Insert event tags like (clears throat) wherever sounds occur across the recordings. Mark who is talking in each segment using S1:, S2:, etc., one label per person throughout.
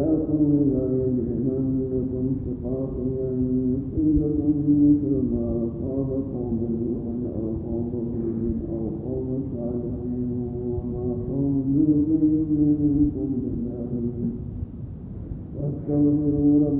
S1: إياكم لا يجرمنكم شقاقي أن يصيبكم مثل ما أصاب قوم نوح أو قوم هود أو قوم صالح وما قوم لوط منكم بجاهل واستغفروا ربكم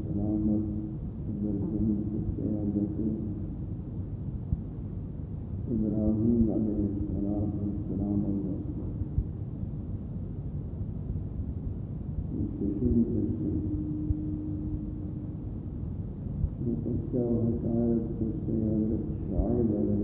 S1: shall his eyes perceive the shy that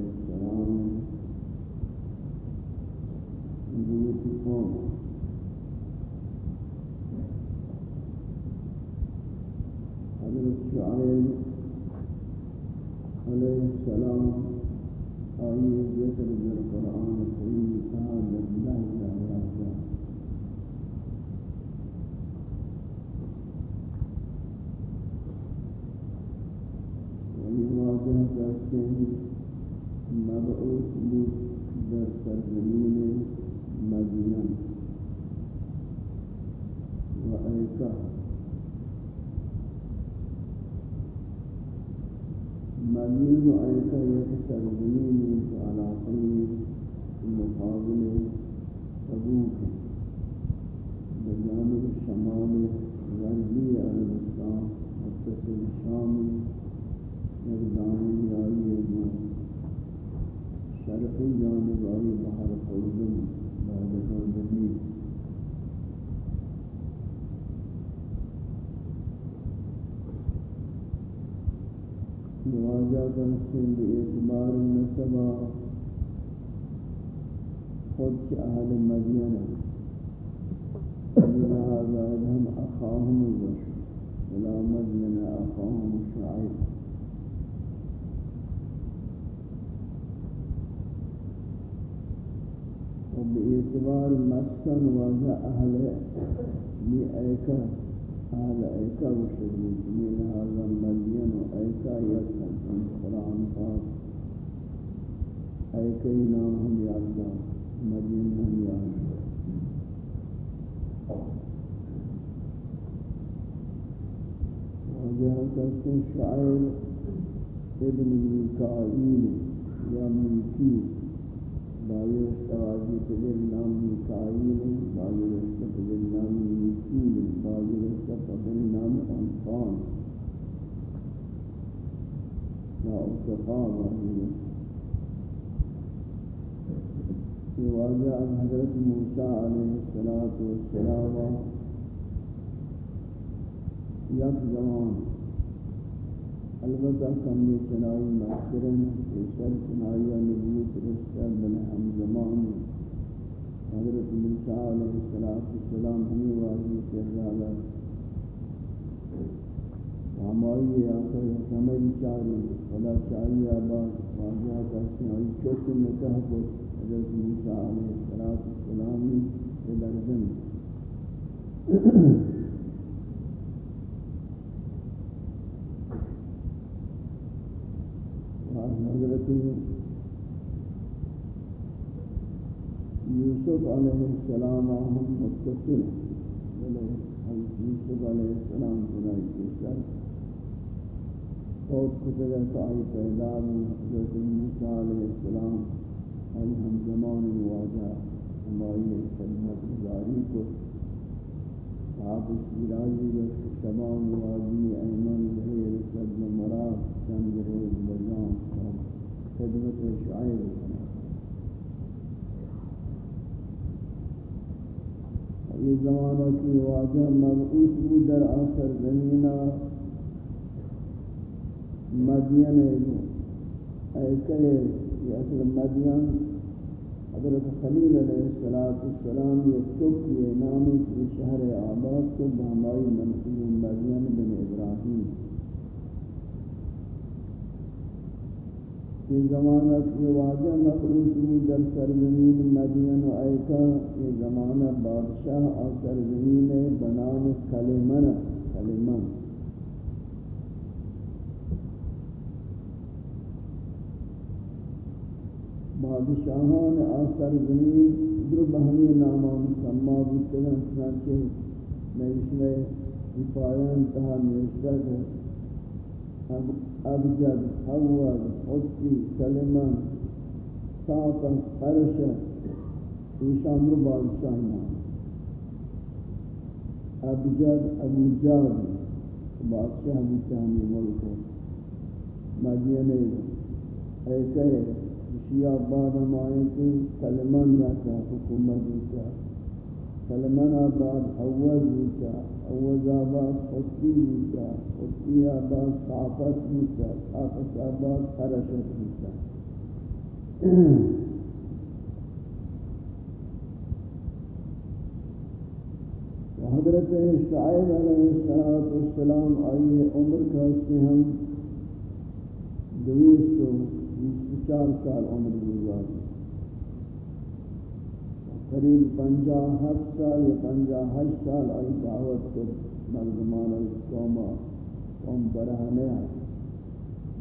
S1: ممکن باعتبار نسبا خود کے اہل مدینہ لہذا ہم اخاہم الرشد إلى مدین اخاہم شعیب وباعتبار مسكن وجاء أهل مئة لأيكا أهل أيكا وشريك من هذا مدين وأيكا يسكن في القرآن خاص أيكا نامهم يعزى مدين هم يعزى وجاء كسن شعير ابن ميكائيل، يا ميكي بايو استواجي تجل نام ميكائيل بايو استواجي نام ميكيل بايو استواجي نام أنفان لا أصدقاء بايو وجاء حضرت موسى عليه الصلاة والسلام. یک زمان البتہ کمی چنائی مذکرن پیشر چنائی نبوت رسل بن ہم زمان حضرت موسیٰ علیہ السلام ہمیں واضح کر رہا ہماری آخر سمجھ چاہی خدا چاہی آباد واضح کرتے ہیں چوک نکاح کو حضرت موسیٰ علیہ السلام کے درجن۔ حضرت یوسف علیہ السلام ہم متصل حضرت یوسف علیہ السلام خدای کے سر اور کتب سائی پیدا میں حضرت موسیٰ علیہ السلام اور ہم زمان مواجہ ہماری خدمت گزاری کو آپ شیرازی و تمام وادی ایمن ظہیر صدم مراد چند روز بجان خدمت شعائر یہ زمانہ کی واجہ مبعوث بود در آخر زمینہ مدین ایکے یہ اصل مدین حضرت خلیل علیہ السلام یہ سکھ یہ نام کی شہر آباد کو بہمائی منصوب مدین بن ابراہیم۔ یہ زمانہ کی واجہ مخلوص بھی در سرزمین مدین و ایکا یہ زمانہ بادشاہ اور سرزمین بنام کلمن کلمن بادشاہان آسر زمین در بہمی ناما مسمع بودتگن چنانچہ میں اس میں افایان تہا نوشتہ ہے ابجد حوال حسی کلمان ساقا قرشا ایشان رو بادشاہ نام ابجد ابو جاد بادشاہ بودتہمی ملک. مدینہ ایسے شیعہ بعد آباد ہمائیں کی کلمان یاتا حکومت دیتا کلمان آباد اوز دیتا اوز آباد خطی دیتا خطی آباد صافت دیتا صافت آباد خرشت دیتا حضرت شعیب علیہ السلام آئیے عمر کا اس کے ہم دویس کو چار سال عمر گزار قریب پنجا ہفت سال یا پنجا ہشت سال آئی دعوت کو مردمان القوم قوم برہ نیا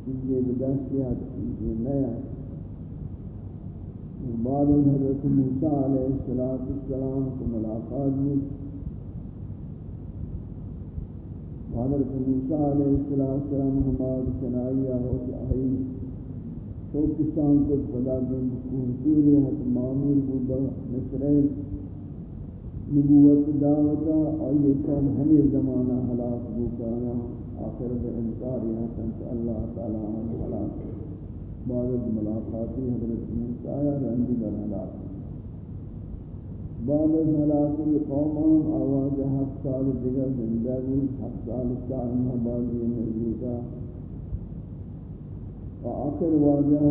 S1: چیزیں بدستیات چیزیں نیا بعد حضرت موسیٰ علیہ السلام کو ملاقات میں حضرت موسیٰ علیہ السلام ہمارے سنائیہ ہو کہ آئی تو کسان کو خدا دن کنسوری حق معمول بودا مصرین نبوت دعوتا آئیے کم ہمیں زمانہ حلاق بکانا آخر بے بانکار یہاں سنت اللہ تعالیٰ عنہ حلاق بعد ملاقاتی حضرت موسیٰ رندی بر حلاق بعد از حلاقی قومان آواز حق سال دیگر زندہ بود حق سال چارمہ بازی نزدیکا آخر واجہ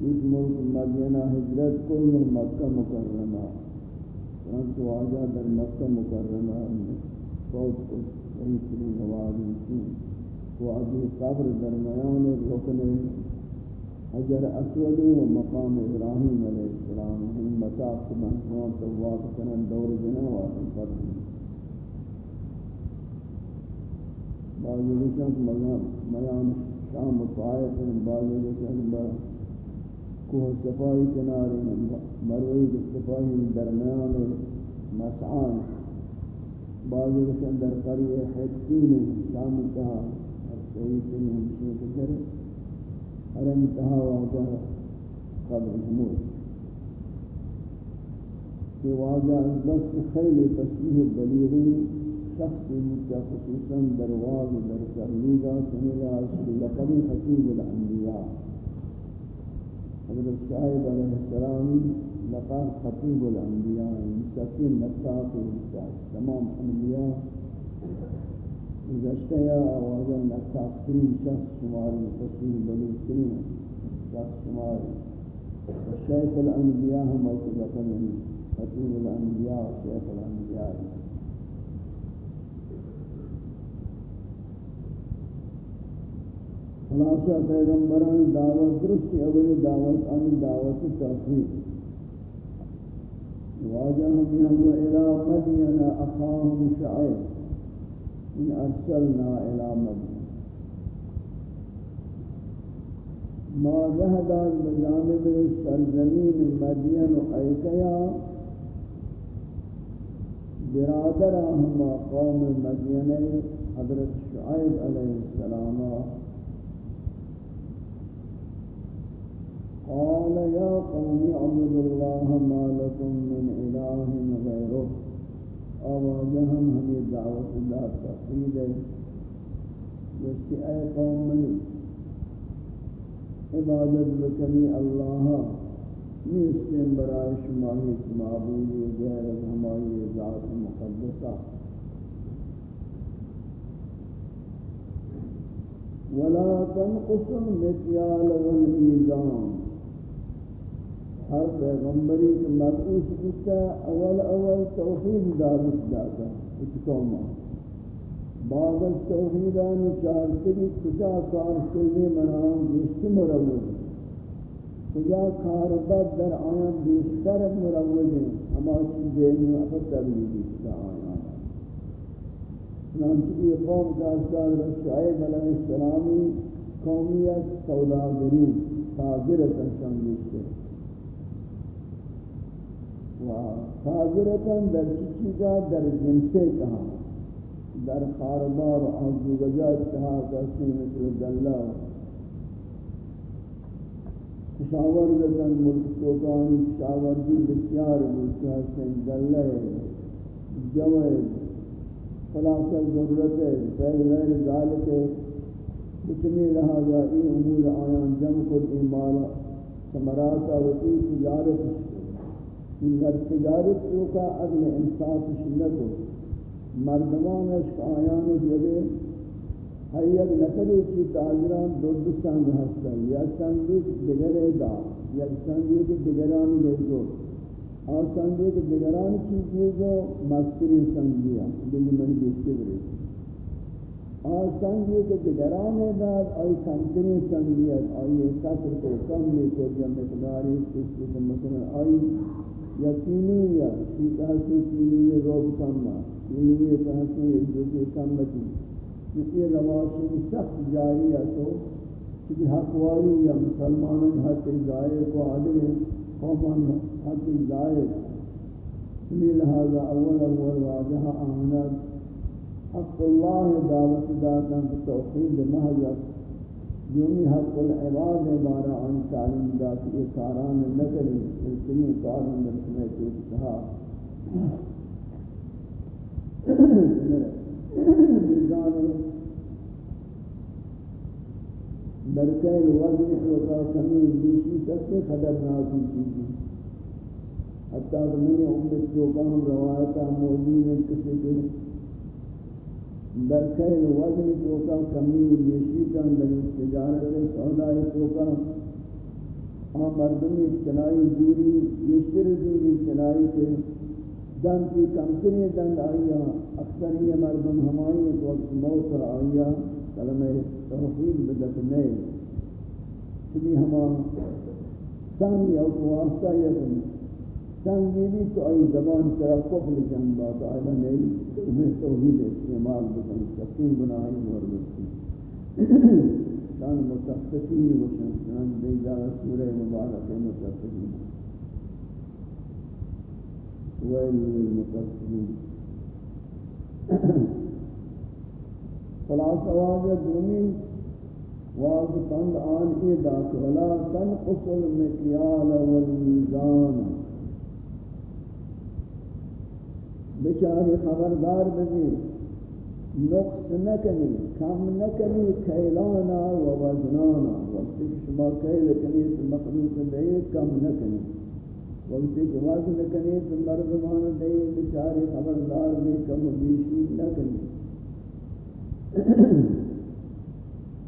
S1: اس ملک مدینہ ہجرت کو یہ مکہ مکرمہ چنانچہ واجہ در مکہ مکرمہ فوت کو صحیح نوازی تھی۔ واجہ قبر درمیان رکن حجر اسود و مقام ابراہیم علیہ السلام ہم مطاق محکوان تواق کنن دور جنہ واسم قدر بعضی رکن میان شام و طائف بعضی رکن کوہ صفائی کنارے مروی کے صفائی درمیان مسعان بعضی رکن در قریع حدین شام کہا اور صحیح سے ہمشی کر ہر انتہا واجہ قبر حمود. کہ واضح واجہ بس خیلی تصویح بلیغی شخص مجھا خصوصا درواز در کرلیگا سنگا لقب خطیب الانبیاء. حضرت شاہد علیہ السلام لقب خطیب الانبیاء مستقیم نصاف تمام انبیاء. گزشتہ یا آوازہ نصاف ترین شخص شماری تصویر بلیغ ترین شخص شماری شیخ الانبیاء ہم لقب خطیب الانبیاء شیخ الانبیاء. خلاصہ پیغمبران دعوت درست اولی دعوت ان دعوت توحید واجہم یہم الى مدین اخاهم شعیب. ان ارسلنا الى مدین ما ذهدان بجانب سرزمین مدین و ایکیا برادر ہم قوم مدین حضرت شعیب علیہ السلام. قال يا قوم اعبدوا الله ما لكم من إله غيره. آوازهم ہمیں دعوت اللہ تقید ہے جس کہ اے قوم منی عبادت بکنی اللہ نیستن برای شماہی معبودی غیر ہماری ذات مقدسہ ولا تنقصوا المكيال والميزان. ہر پیغمبری کے مبعوث کتا اول اول توحید دعوت داتا اس قوم بعد از توحیدان چارتگی کجا کار کرنے منام بیشت مروج کجا کار بد در آیان بیشتر مروج ہیں ہما چیزیں اپر تبلیغی کتا آیان چنانچہ یہ قوم کا اصدار شعیب علیہ السلامی قومیت سوداگری تاجرت شنگیشتے حاضرتاً در چیزا؟ در جنسے کہاں؟ در خاربار آزو وجہ اتحا کسی مثل دلہ کشاوردتاً ملک توکانی کشاوردی بسیار ملکی حسن دلہ جوئے خلاصہ ضرورت ہے پہلے غیر ذالک ہے. اتنی لہذا این امور آیان جمع کر ایمالا سمراتا وطی تجارت این در تجارت تو کا اگل انصاف شنت ہو مردمان عشق آیان جبے ہر یک نفری کی تاجران دو دو سنگ ہستا یا سنگی دگر دا یا سنگی کی دگران گئے اور سنگی کی دگران چیزیں جو مستری سنگیا دلی من بیشتے برے اور سنگی کے دگران داد آئی کمتری سنگیت آئی سطر کو کم لے کو جب مقداری کس کی مثلا آئی یقینی یا کی تحسی کینی روب کمنا کینی تحسی جوکی کمتی کسی رواشی سخت جاری ہے تو کسی حق والی یا مسلمان حق ظاہر کو عدل قومان حق ظاہر سمی لہذا اول اول واضح آمنات حق اللہ دعوت داتا توحید محضر یومی حق العباد بارا عن تعلیم دا کہ یہ کاران نکلی ارتنی کاران نکلی تو اتحا برکہ الوزن خلقہ سمیر دیشی تک سے خطرناکی چیزی حتی کہ میں امت چوکہ ہم روایتا موجود ہیں کسی کے در وزن کو کا کمی بیشی کا در تجارت سودائی کو کا ہم مردمی چنائی دوری یشتر دوری چنائی کے دن کی کمتری دن آئیا اکثر یہ مردم ہمائی ایک وقت موت آئیا کلمہ توحید بدت نہیں چلی ہما سنگی او واسطہ یکن سنگیری تو آئی زبان طرف قفل جنبا تو آئینا نیل توحید استعمال بکنی. سکین بنائی مورد کی شان متفقین بکن شان بیجا سورہ مبارک متفقین. ویل المتفقین خلاص آواز دومی. واضح آن ای داخلہ تنقص المکیال والمیزان. بچاری خبردار بگی نقص نکنی، کم نکنی، کیلانا و وزنانا. وقتی شما کیل کنی تو مخلوق دے کم نکنی. وقتی کہ وزن کنی تو مردمان دے بچاری خبردار بے کم بیشی نکنی. (coughs)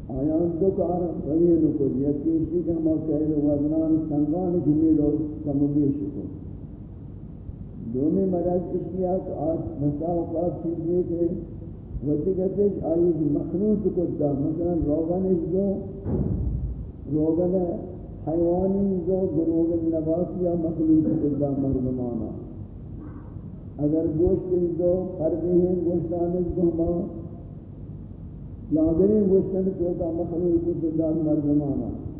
S1: آیان دو کار غیر کو یقین سی کہ ہم کہہ وزنان سنگان جمی لوگ سمبیش کو دونوں مرض اشیاء کہ آج مساوقات چیزیں کہ وقتی کہتے ہیں۔ آئی مخلوط کو دا، مثلا روغن اس جو روغن حیوانی جو روغن نباتی یا مخلوط کو دا مردمانا۔ اگر گوشت اس جو قربی ہیں، گوشتان جو ہمارا لاغری گوشتن تو کا مخلوق کو زندان مردمانا۔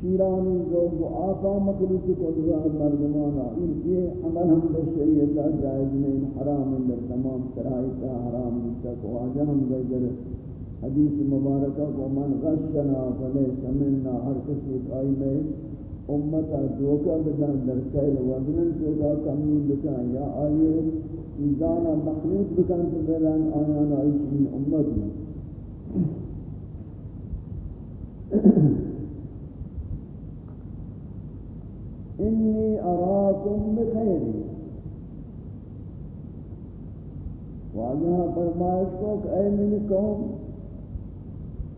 S1: شیرانی جو وہ آقا مخلوق کو زندان مردمانا ان یہ عمل ہم در شریعتا جائز نہیں، حرام اندر تمام سرائیتا حرام جتا کو آجا ہم در حدیث مبارکہ کو من غشنا فلیس مننا ہر کسی آئی میں امتا دوکا بدن در کیل وزنن چوکا کمی بکن، یا آئیے ایزانا مخلوق بکن تو بلن آیانا ایچین امت میں۔ انی اراکم بخیر واجہ فرمائش کو کہ اے من قوم،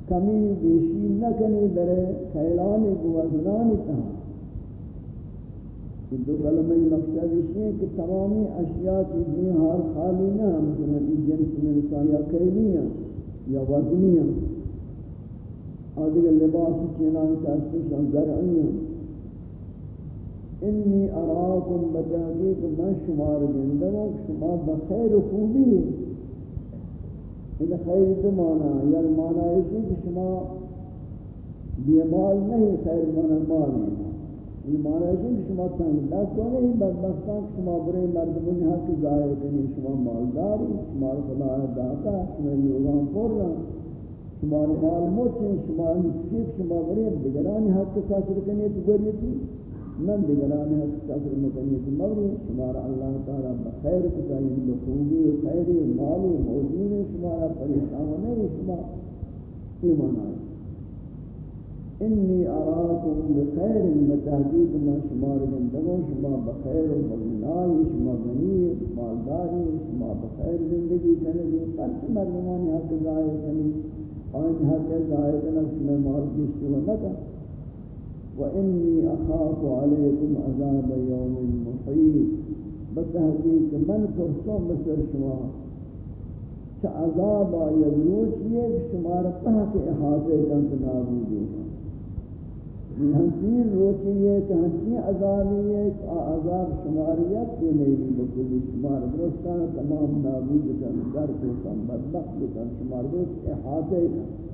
S1: کمی بیشی نکنی در خیلانی بوزنانی تہا کہ دو کلمہ مقصد اسی ہے کہ تمامی اشیاء کی چیزیں حال خالی نہ ہم، مثلا جنس میں یا کیلیاں یا وزنیاں آدھگر لباس چینان کاسشان زرعیاں انی اراکم بتحقیق من شمار گندگوں شما بخیر و خوبی. ان خیر دو مانا یا مانا ایسی کہ شما بیمال نہیں، خیر مانا مال یہ یعنی مانا ایسی کہ شما تنگ دست تو نہیں، بدبختان شما برے مردمون حق ظاہر کنی، شما مالداری، شما خدا داتا، شما یوگان پر رہا شما مال موچن شما شیخ شما برے دیگرانی حق کسر کنی، تو گریتی. من دیگرانی حق کسر مکنی تو مبری شما اللہ تعالی بخیر کتائی بخوبی و خیری و مالی و موجود شما پریشان نہیں شما ایمان آئی انی اراکم بخیر متحقیق ما شمار گندگو شما بخیر و بغنائی شما غنی مالداری شما بخیر زندگی کنگی پرچ مردمانی حق ظاہر کنی آن حق ظاہر کنی شما مال کشتی و نکا و انی اخاف علیکم عذاب یوم محیط بتحقیق من فرسون بسر شما چه عذاب آید روچ شما رتہ کے احاطے کنت نابود ہوگا ہنچین روچی یہ کہ ہنچین عذابی ہے کہ عذاب شماریت کے نہیں بکلی؟ شمار درستان تمام نابود کن، در کو کن بدبخت کن شمار درست احاطے کن۔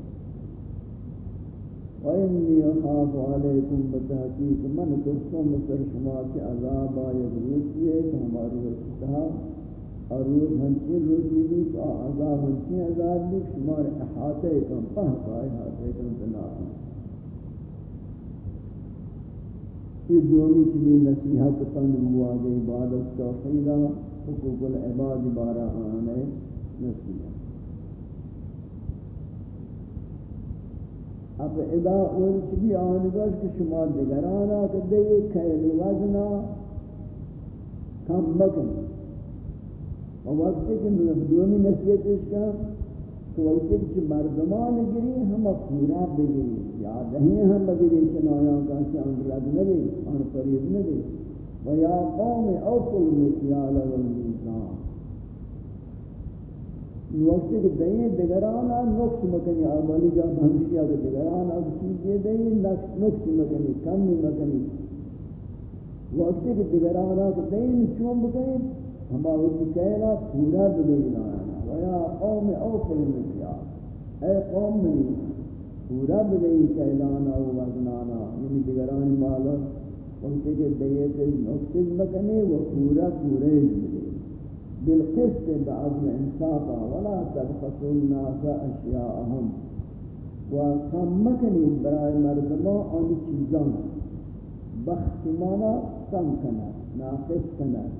S1: وَإِنِّي أَخَافُ عَلَيْكُمْ بَتَحْقِيقِ مَنْ تُرْسُمْ مِسْرِ شُمَا كِ عَذَابَ آیت روچی ہے کہ ہماری رسطہ اور روز ہنچین روچی بھی تو عذاب ہنچین عذاب بھی شمار احاطے کن پہت آئے احاطے کن تناہم یہ دومی چلی نصیحت پن مواد عبادت توحیدہ حقوق العباد بارہ آنے نصیحت اب ادا اول چبی آنگاش کہ شما دگرانا کہ دے کھیل وزنا کم بکن. و وقت کہ دومی نصیت اس کا تو وقت کہ مردمان گری ہم پورا بگری یاد نہیں ہم بگری چنایا کا سے انگلد نبی ان قریب نبی. و یا قوم اوفل مکیال والمیزان وقت کہ دیں دگرانا نقص مکنی آبالی جا بھنشیا کہ دگرانا چیزیں دیں نقص مکنی کم مکنی وقت کہ دگرانا کہ دیں چون بکنی ہما وقت کہنا پورا بدینا ویا قوم اوفل مکیا اے قوم منی پورا بدئی کہلانا و وزنانا یعنی دگران مالا وقت کہ دیت نقص مکنی و پورا پورے بدئی بالقسط بعضم انصافا ولا تبخسوا الناس اشیاءهم و کم مکنی برای مردمان آن چیزان. بخت مانا کم کند ناقص کند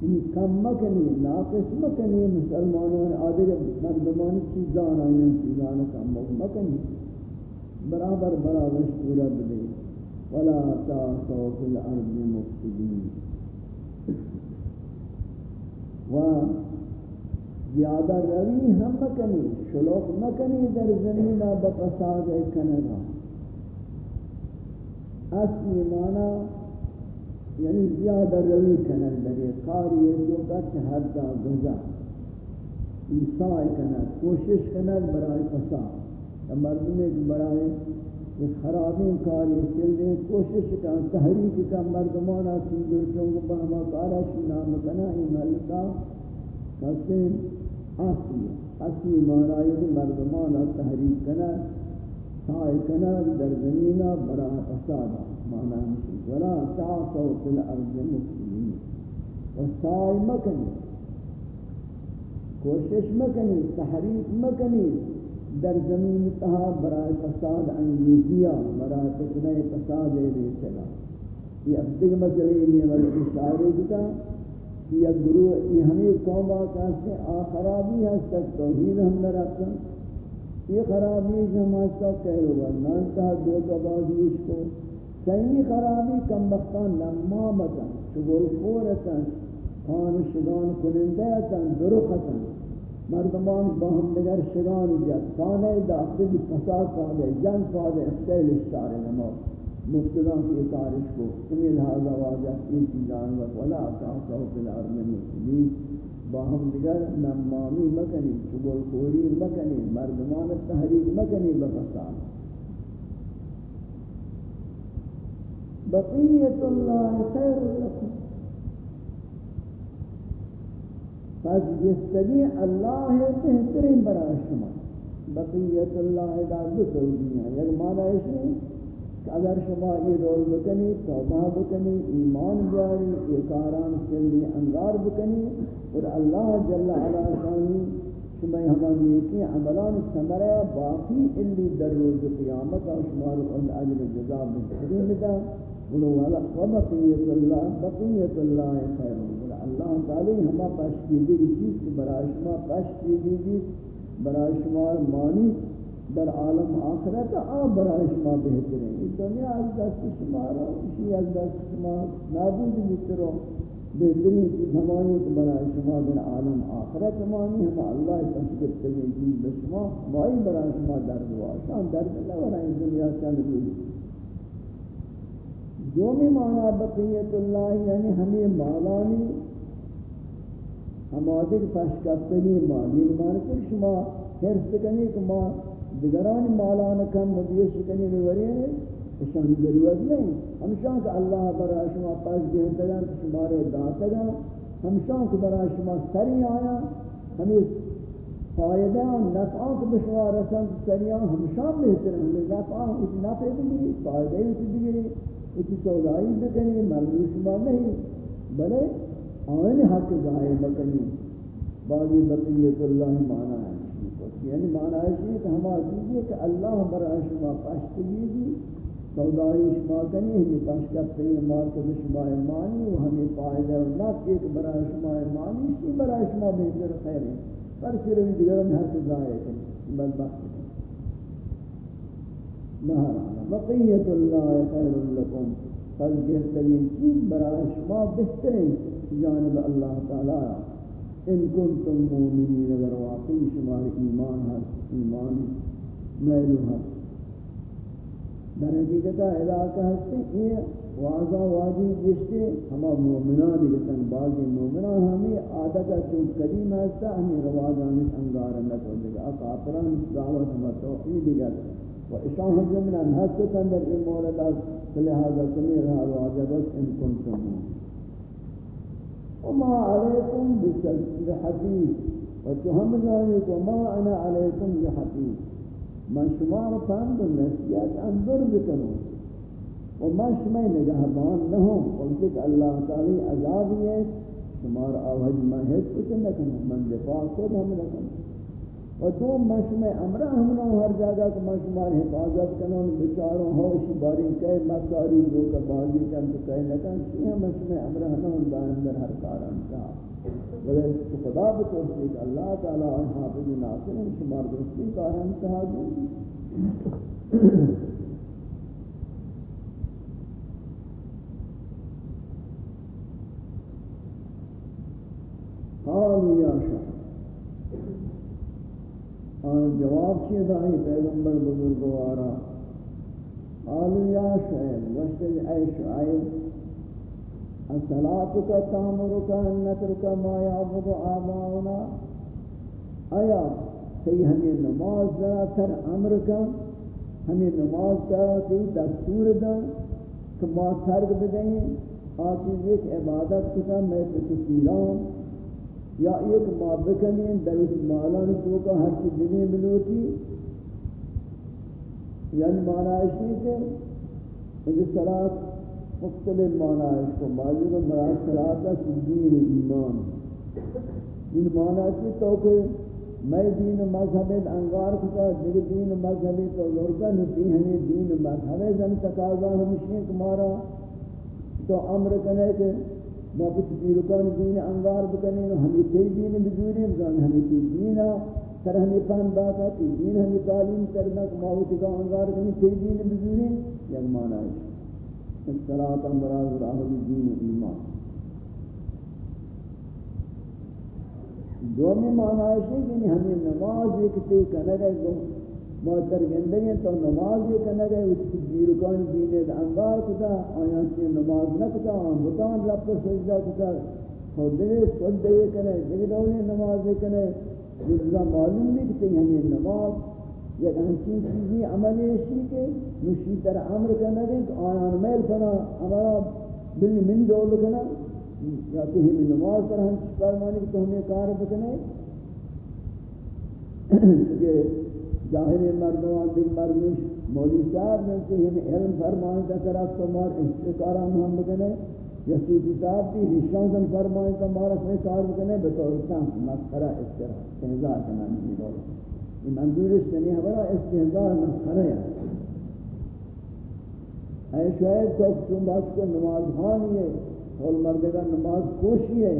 S1: این کم مکنی ناقص مکنی مسلمانان آدھر مردمان چیزان آئین چیزان کم مکنی برابر برابر شکورہ بدے ولا تاسو فی الأرض مفسدین. و زیادہ روی ہم مکنی شلوک مکنی در زمین بفساد کنگا اصلی مانا یعنی زیادہ روی کنگ در کاری جو کچھ حد گزا. ایسائی کنگ کوشش کنگ برای فساد. مردمی برای یہ خرابیں کاری چلے کوشش کا، تحریک کا، مردمانہ کی جو چونگ بہما کارا شی نام کنا ای ملکا کسے اصلی اصلی معنی کہ مردمانہ تحریک کنا، سائے کنا، در زمینہ برا فسادا معنی مشی ولا تعصوا فی الارض مفسدین و سائے مکنی، کوشش مکنی، تحریک مکنی۔ در زمین تہا برای فساد انگیزیا برای فتنہ فساد دے چلا۔ یہ اب دیکھ مسئلے میں ہمارے اشارے دیتا کہ یہ گروہ یہ ہمیں قوم آتا ہے آخرابی ہے تک توحید ہم نے رکھا۔ یہ خرابی جو ہمارا کہہ رہا نانتا دو کا بازی اس کو۔ صحیح خرابی کم بختان نمامتا شغل خورتا خان شگان کنندیتا درختا مردمان با هم دیگر شگان جد خانه داخل فساد فاده جنگ فاده اختیل اشتار نمو مفتدان کی کارش کو تمہیں لہذا واجہ این چیزان و ولا تاسو فی الارض مسلمین. با هم دیگر نمامی مکنی، چگل خوری مکنی، مردمان تحریک مکنی بفساد بقیت اللہ خیر لکم. پس جستگی اللہ بہترین برای شما. بقیت اللہ دا دو توجیہ یک یعنی معنی ہے کہ اگر شما یہ رول بکنی، توبہ بکنی، ایمان بیاری اکاران چلی انگار بکنی اور اللہ جل علا شانی شما ہمان نیکی عملان سمرہ باقی اللي در روز قیامت شما رو ان اجر جزا بہترین دا ولو وبقیت اللہ، بقیت اللہ خیر اللہ تعالی ہما پاش کی دیگی چیز کہ برای شما پاش کی دیگی برای شما مانی در عالم آخرت، آ برای شما بہتر ہیں اس دنیا از دست شما را، اسی از دست شما نابود مسترو بہترین چیز ہمانی کہ برای شما در عالم آخرت مانی ہم اللہ تشکر تگین چیز بشما مائی برای شما درد واشان درد اللہ ورائیں دنیا چند روی جو بھی معنی بقیت اللہ یعنی ہمیں مالانی ہمادر پشکفتنی مالی نمان کر شما حرس کنی کہ ما دگران مالان کم مدیش کنی نورین اشان ضرورت نہیں ہمشان کہ اللہ برا شما پاس گہنتگان کہ شمارے داتگان ہمشان کہ برا شما سری آیا ہمیں فائدہ نفعان کو بشوار رسان سریان ہمشان بہتر ہمیں نفعان اسی نفع بگیری فائدہ اسی بگیری اسی سودائی بکنی مرمی شما نہیں بلے آئین حق ظاہر بکنی بعضی بقیت اللہ معنی ہے۔ یعنی معنی ہے کہ ہم آجیئے کہ اللہ برای شما پاشتگی دی جی، سودائی شما کنی ہمیں پاشکتے ہیں مال کو شما ایمانی و ہمیں فائدہ و نفع ایک برای شما ایمانی اسی برای شما بہتر خیر ہے۔ پر پھر بھی دیگر میں حق ظاہر کنی بل بخت کنی بقیت اللہ خیر لکم۔ پس بہترین چیز برای شما بہترین جانب اللہ تعالی ان کنتم مومنین اگر واقعی شمار ایمان ہے، ایمان میلو ہے در حقیقتہ علاقہ ہستے یہ واضح واضح جشتے ہما مومنان گتن بعضی مومنان ہمیں عادت چون قدیم ہستا ہمیں روازانت انگار نکو دیگا اقاپران دعوت ہما توقید دیگا و اشان حجمنا نحسکن در این مولدہ لہذا کمی رہا واجبت ان کنتم مومنین۔ وما عليكم بحفيظ وتهم ذلك وما أنا عليكم بحفيظ من شما رو بالنسيات دو نسیت اندر بکنو و من شما نگهبان نہوں وقتی کہ اللہ تعالی عذاب یہ شما رو آوہج من حفظ کن من دفاع خود ہم و تو مشمع امرہ ہمنا ہر جگہ کہ مشمار حفاظت کنون بچاروں ہوش باری کئی مکاری جو کا بازی کن تو کئی نکن چیئے مشمع امرہ ہمنا دائندر ہر کاران کا بلے خدا بتوسیق اللہ تعالی اور حافظ ناصر ان شمار دوستی کاران کہا گئی جی۔ قالوا يا شهر آن جواب چیئے دائی پیغمبر بزرگوارا۔ قالوا یا شعیب وشتل اے شعیب الصلاة تامرك ان نترك ما يعبد آباؤنا۔ آیا سی ہمیں نماز ذرا تر امر کا ہمیں نماز کا تی دستور دا کہ ما ترک بدیں آچیز ایک عبادت کتا، میں تکسیران یا ایک ما بکنین در اس مالان چوکا ہر چی دنی ملوٹی یعنی معنی اشی کہ ان صلاة مختلف معنی اس کو معلوم ہے مراد صلاة کی دین ایمان۔ ان معنی اشی تو کہ میں دین مذہب انگار کتا دیگر دین مذہب تو لرکا نتی ہمیں دین مذہب زن تقاضا ہمشی کمارا تو امر کنے کہ ما کچھ بیرکان دین انگار بکنین ہمیں تی دین بزوریم زن ہمیں تی دین سر ہمیں پہن باتا تی دین ہمیں تعلیم کرنا کہ ما ہوتی کا انگار کنی تی دین بزوریم یک معنی ہے۔ اصلاة امراض راہل دین ایمان۔ دومی معنی ہے کہ ہمیں نماز ایک تی کنگے ماتر گندگی تو نماز یہ کرنا گئے اس کی بیرکان دینے دا انگار کتا آیا کی نماز نہ کتا آن بطان رب پر سجدہ کتا۔ خود دے خود دے کرے دیکھ دولی نماز دے کرے۔ جزا معلوم بھی کتے ہمیں نماز یک انچین چیزی عملی اشی کے نشی تر عمر کرنا گئے کہ آیان میل کنا ہمارا بلی من دول کنا یا تو ہمیں نماز پر ہم فرمانی کہ ہمیں کار بکنے۔ کہ ظاہر مردمان دیکھ مردش مولی صاحب نے کہ ہمیں علم فرمائے تا طرف تمہار استقارہ محمد نے یا سوچی صاحب بھی رشان فرمائے تا مارا اپنے کار بکنے، بطور تام مسخرہ استرہ استہزار کرنا نہیں بولے. یہ منظور اس نے بڑا استہزار مسخرہ ہے. اے شاید تو تم بات کو نماز ہاں خانی ہے. اور مردگا نماز کوشی ہے،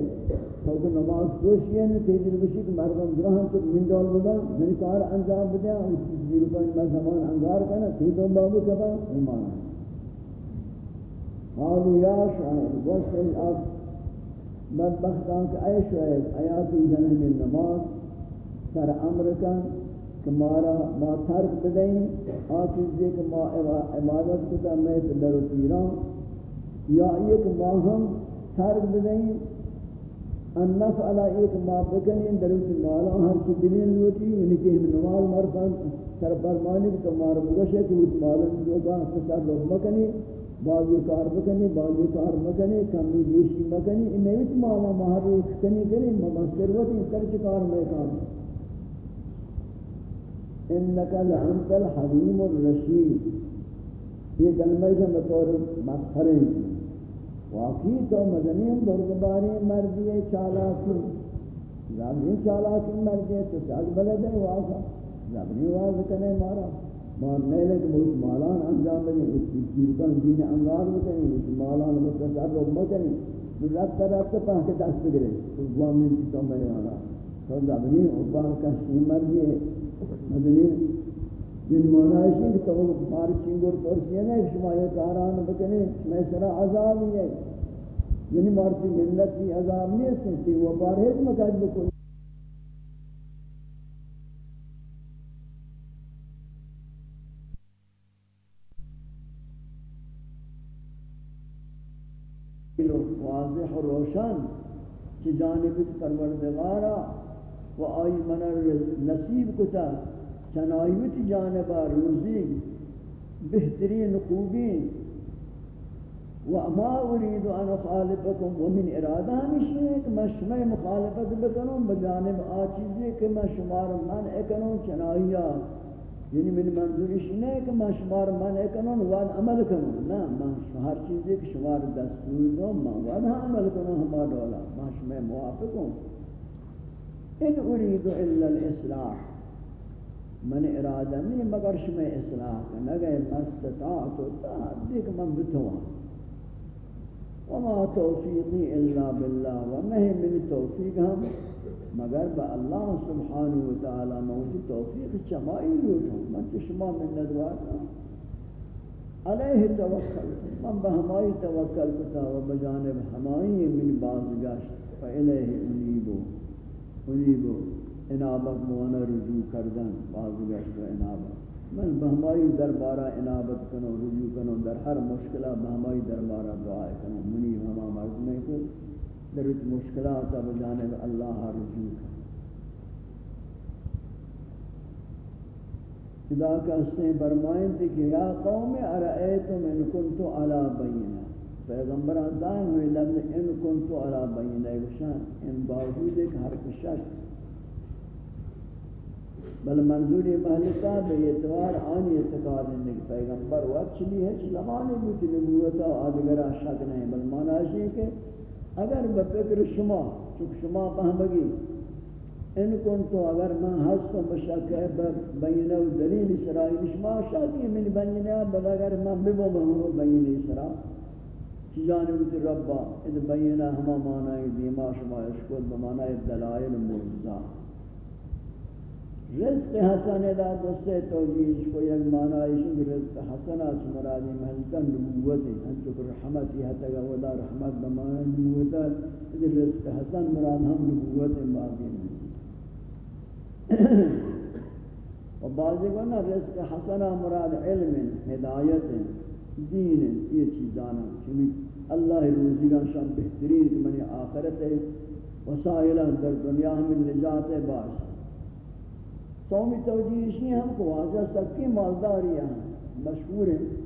S1: تو کہ نماز کوشی ہے نہیں تیجر بشی کہ مردم گرہن تو من ڈال بدا میں کار انجام بدیا اس چیز بھی رکا میں زمان انگار کرنا تیجر بابو کبا ایمان ہے۔ قالوا یا شعیر گوشت آپ بدبختان کہ اے شعیر آیاتی جنہ من نماز سر امر کن، کہ مارا، ما ترک بدیں آچیز دے کہ ما عبادت کتا، میں در و تیران یا ایک ماہم ترک بدہیں انف علا ایک ماہ بکنین دروت مالا ہر کی دلین لوٹی یعنی کہ ہم نماز مرفان سر فرمانی کہ تمہارا مگشہ کہ اس مالا جو کا تصرف مکنی، بعضی کار بکنی، بعضی کار مکنی، کمی بیشی مکنی انہیں وچ مالا محروف کنی کنی ممسکروتی سر چکار میں کام۔ انکا لعنت الحلیم الرشید۔ یہ کلمہ سے بطور مغفریں واقعی تو مدنیم برگباری مردی چالاکی زبری چالاکی مردی، تو چاک بلد ہے واقع۔ زبری واضح کرنے مارا۔ مار میلے کہ بہت مالان انجام بنی اس کی چیزان دین انگار بکنی اس مالان متصر رو مکنی تو رب کا رب کا پاہ کے دست گرے۔ تو گوامین کی تو میرے آنا۔ تو زبری اوپار کا شیم مردی مدنیم جن معنی کہ تو بار چنگور پرسی ہے شما یہ کاران بکنے میں سرا عذاب ہی ہے یعنی مارتی ملت کی عذاب نہیں ہے وہ بار ہے مکاد بکنے واضح و روشن کہ جانب پروردگارا و آئی من نصیب کتا چنائیوت جانبا روزی بہترین خوبی. وما اريد ان اخالفكم ومن اراده ہمشی ہے کہ میں شما مخالفت بکنوں بجانب آ چیزیں کہ میں شمار من اکنوں چنائیہ یعنی من منظورش نہیں ہے کہ میں شمار من اکنوں وان عمل کنوں نا میں ہر چیزیں کہ شمار دستور دوں میں وان عمل کنوں ہما دولا میں شما موافق ہوں ان اريد الا الاصلاح من ارادہ نہیں مگر شما اصلاح کرنا گئے مستطاعت و تعدیق من بتوان. وما توفیقی الا باللہ و نہیں من توفیق ہم مگر با اللہ سبحانہ وتعالی موجود توفیق چمائی لوٹوں من چشما من ندوارتا علیہ توکل. من بہمائی توکل کتا و بجانب ہمائی من بازگشت. فإلیہ انیبو انیبو انابت موانا رجوع کردن بازگشت و انابت من بہمائی دربارہ انابت کنو، رجوع کنو، در ہر مشکلہ بہمائی دربارہ دعائے کنو. منی ہما مرد میں کو، در اس مشکلات اب جانب اللہ رجوع کنو خدا کہتے ہیں برمائن تھی کہ یا قوم ارائیتم ان کنتو علا بینہ. پیغمبر دائم ہوئی لفظ ان کنتو علا بینہ. ان باوجود ایک ہر کشش بل منظور محلتا بے اعتبار آنی اعتقاد ہے پیغمبر وقت چلی ہے چلی زمانے بوتی نبوتا آدھگرہ شک نہیں بل مانا ہے کہ اگر بفکر شما چک شما پہمگی ان کن تو اگر میں حسن بشک ہے بینہ و دلیل اسرائی شما شاکی من بینہ بل اگر میں ببو بہنو بینہ اسرائی چی جانب ربا؟ اد بینہ ہما معنی دیما شما اشکل بمعنی دلائل مرزا رزق حسن دا دوستے توجیش کو یک معنی ہے کہ رزق حسن اس مرادی محلتا نبوت ہے انچو کہ رحمت یہ تگا ودا رحمت بمعنی نبوت ہے رزق حسن مراد ہم نبوت ہے باقی (clears throat) و بعضی کو نا رزق حسن مراد علم ہدایت دین یہ چیزانا چمی اللہ روزی کا شان بہترین کہ منی آخرت ہے وسائلہ در دنیا ہمیں نجات باش. سومی توجیش نہیں ہم کو واضح سکی مالداری ہیں، مشہور ہیں۔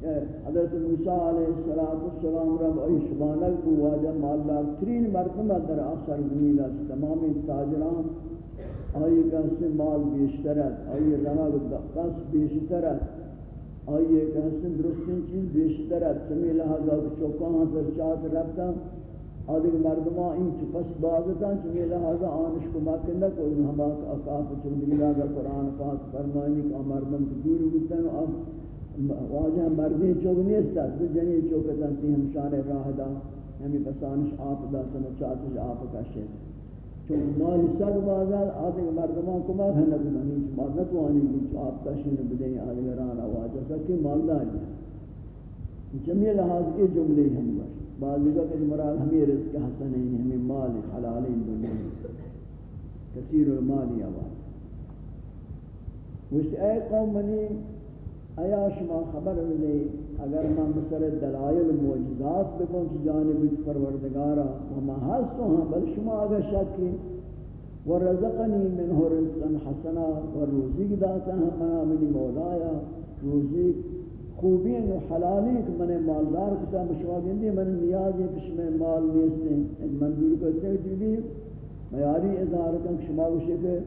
S1: حضرت موسیٰ علیہ السلام رب ای شبانک کو واضح مالدار ترین مرتبہ در آخر زمین ہے تمام تاجران آئی کہتے مال بیشترت آئی رنگ قص بیشترت آئی کہتے درستین چیز بیشترت سمی لہذا چوکاں حضر چاہت رکھتا آدھے مردمہ ان چپس بازتاں چمی لہذا آنش کو مکنہ کو ان ہما اقاف چندگی لگا قرآن پاک فرمائنی کہ مردم کی دور ہوتا ہے واجہ مردیں چوک نیستا، تو جنی چوکتاں تی ہم شان راہ دا، ہمیں بسانش آپ دا سمچاتش آپ کا شیط چون مال سگ بازار، آدھے مردمان کو مات ہنہ کنانی چھ مال نتوانی کی آپ کا شین بدیں، آدھے گرانا واجہ سکے مالداری جمعی لحاظ کے جملے ہم باشا بعض جگہ کہ مراد ہمیں رزق حسن ہے ہمیں مال حلال دنیا کثیر المال آواز وش اے قوم منی ایا شما خبر ملے، اگر میں مصر دلائل معجزات بکن کی جانب پروردگارا وما حسو ہاں بل شما اگر شکی ورزقنی منہ رزقا حسنا ورزق داتا ہاں، ہم منی مولایا، روزی خوبی و حلالی کہ من مالدار کتا مشوا گندی من نیازی کش میں مال نیستے ہیں۔ منظور کو سے دیدی میاری اظہار کن شما وشے کہ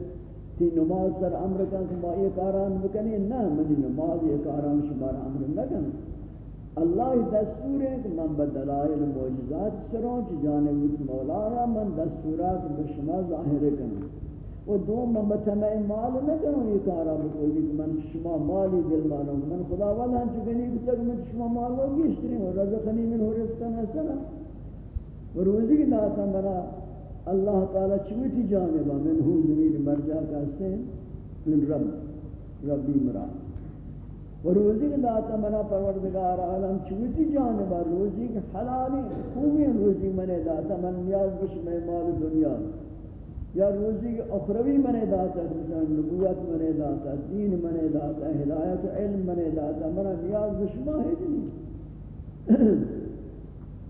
S1: تی نماز سر امر کن کہ ما یہ کاران بکنی نہ من نماز یہ کاران شما امر نہ کن اللہ دستور ہے کہ من بدلائل معجزات سروں کی جانب مولا من دستورات بشما ظاہر کروں و دو من بتمع مال نہ کروں کارا بکولی کہ من شما مالی دل مانوں من خدا والا ہم چکنی کہ من شما مال ہو گیشتری ہوں رزقنی من ہو رزقا نسنا و روزی کی داتا منا اللہ تعالی چوٹی جانبا. من ہوں زمین مرجع کہتے ہیں من رب. ربی مراد و روزی کے داتا منا پروردگار عالم چوتی جانبا. روزی کے حلالی، خوبی روزی منے داتا من نیاز بش میں مال دنیا. یا روزی کے اخروی منے داتا مثلا نبوت منے داتا دین منے داتا ہدایت علم منے داتا منا نیاز بش ماہی دنی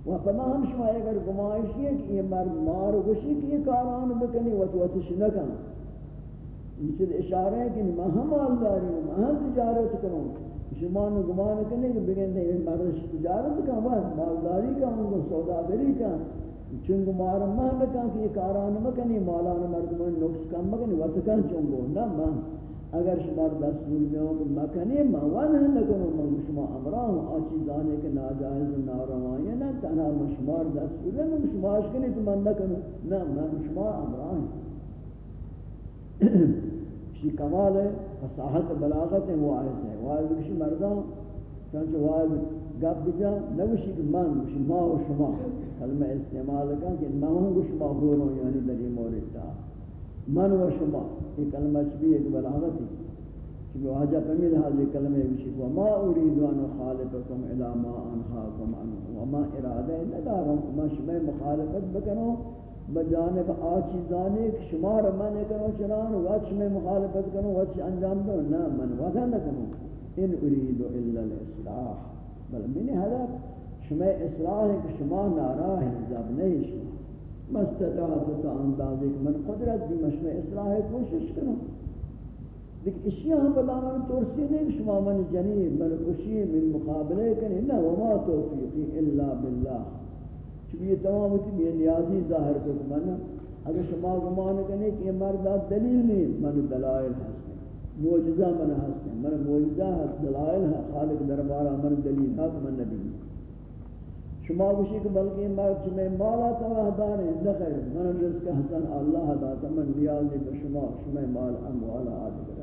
S1: و فما ہم شما اگر گمائشی ہے کہ یہ مرد مار گوشی کہ یہ کاران بکنی، و تو اتش نکن. یہ چیز اشارہ ہے کہ میں ہم مالداری ہوں میں ہم تجارت کروں شما نے گمان کرنے کہ بگن دے مرد تجارت کا مالداری کا ہوں سوداگری کا چنگ مار ماں بکن کہ یہ کاران مکنی مالان مردمان نقص کم مکنی وطکن چنگو؟ نہ ماں اگر شما دستور دیوں کہ مکنی ماں وانا نکنو من شما امران آچی زانے کے ناجائز و ناروائیں نہ، تنہا شما دستور دیوں شما اشکنی تو من نکنو نہ من شما امران (clears throat) شی کمال ہے، فصاحت بلاغت ہے واعظ ہے۔ واعظ کسی مردان چنانچہ واعظ گپ بجا نوشی کہ من وشی ما و شما. کلمہ استعمال کن کہ من و شما ہوروں یعنی در یہ مورد تا. من و شما. یہ کلمہ چبی ایک بلاغت ہے؟ کہ وہ آجا پمیل حاضر کلمہ وشی کہ ما اريد ان خالقکم الى ما انحاکم عنہ وما ارادہ ندارم. ما شما مخالفت بکنو. بجانب آچیزانی کہ شما را من کنو چنان وقت شما مخالفت کنو، وقت انجام دو؟ نا من وقت نکنو ان اريد الا الاصلاح بل من هدف شما اصلاح ہے کہ شما ناراہ ہیں نہیں شما مستطاعت تا اندازے کہ من قدرت بھی مشما اصلاح کوشش کروں لیکن اشیاء ہم بلانا ترسی نہیں شما من جنیب، من کشی من مقابلے کریں نا وما توفیقی الا باللہ چونکہ یہ تمام ہوتی ہے نیازی ظاہر کو من اگر شما گمان کرنے کہ یہ مرد دلیل نہیں من دلائل ہستے معجزہ من ہستے من معجزہ ہست دلائل ہے خالق دربارہ من دلیل ہے من نبی. شما گوشی کہ بلکہ مرد چمیں مالا توہدار ہیں نخیر من رزق حسن اللہ داتا من نیازی بشما شما مال اموالا آدھگر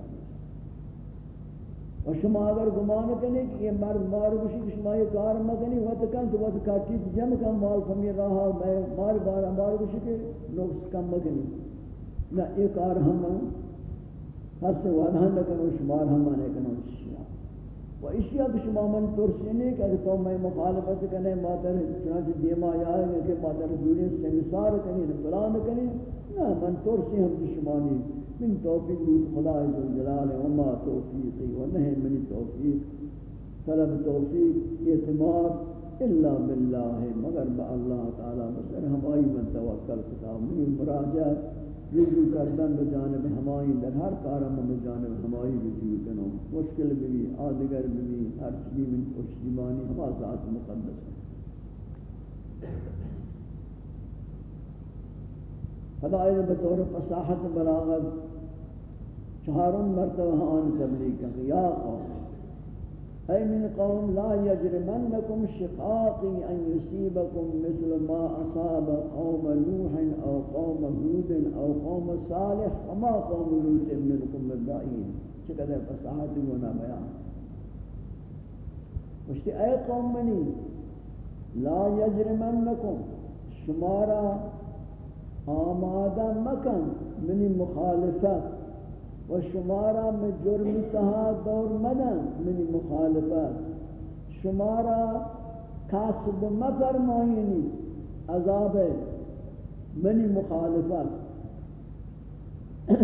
S1: و شما اگر گمان کنی کہ یہ مرد مار بشی کہ شما یہ کار مکنی وقت کن تو وقت کاٹی جمع کن، مال فمی راہا میں مار بارا مار بشی کہ نقص کم مکنی نہ یہ کار ہم حس سے وعدہ نکنو شمار ہم مانے کنو اشیاء و اشیاء کہ شما من ترسینے کہ تو میں مخالفت کنے، مادر چنانچہ دیما یا ہے کہ مادر دوری سنگسار کنی فلان کنی نہ، من ترسی ہم شما نہیں من توفیق خدا جلال وما توفیقی و نہیں من توفیق۔ طلب توفیق، اعتماد، الا باللہ، مگر با اللہ تعالی بسر ہمائی من توکل کتا من مراجعت۔ رجوع کردن بجانب ہمائی در ہر کارم بجانب ہمائی رجوع کنو مشکل بھی آدگر بھی ہر چیزی من پشتیبانی ہما ذات مقدس. فضائل بطور فصاحت بلاغت چہارم مرتبہ آن تبلیغ کہ یا قوم اے من قوم لا يجرمنكم شقاقي أن يصيبكم مثل ما أصاب قوم نوح أو قوم هود أو قوم صالح وما قوم لوط منكم ببعيد چقدر فصاحت ہونا بیان مشتی اے قوم منی لا يجرمنكم شمارا آمادہ مکن منی مخالفت و شما را به جرمی تها دور مدن منی مخالفت. شما را کسب مفرمایینی عذاب منی مخالفت. (clears throat)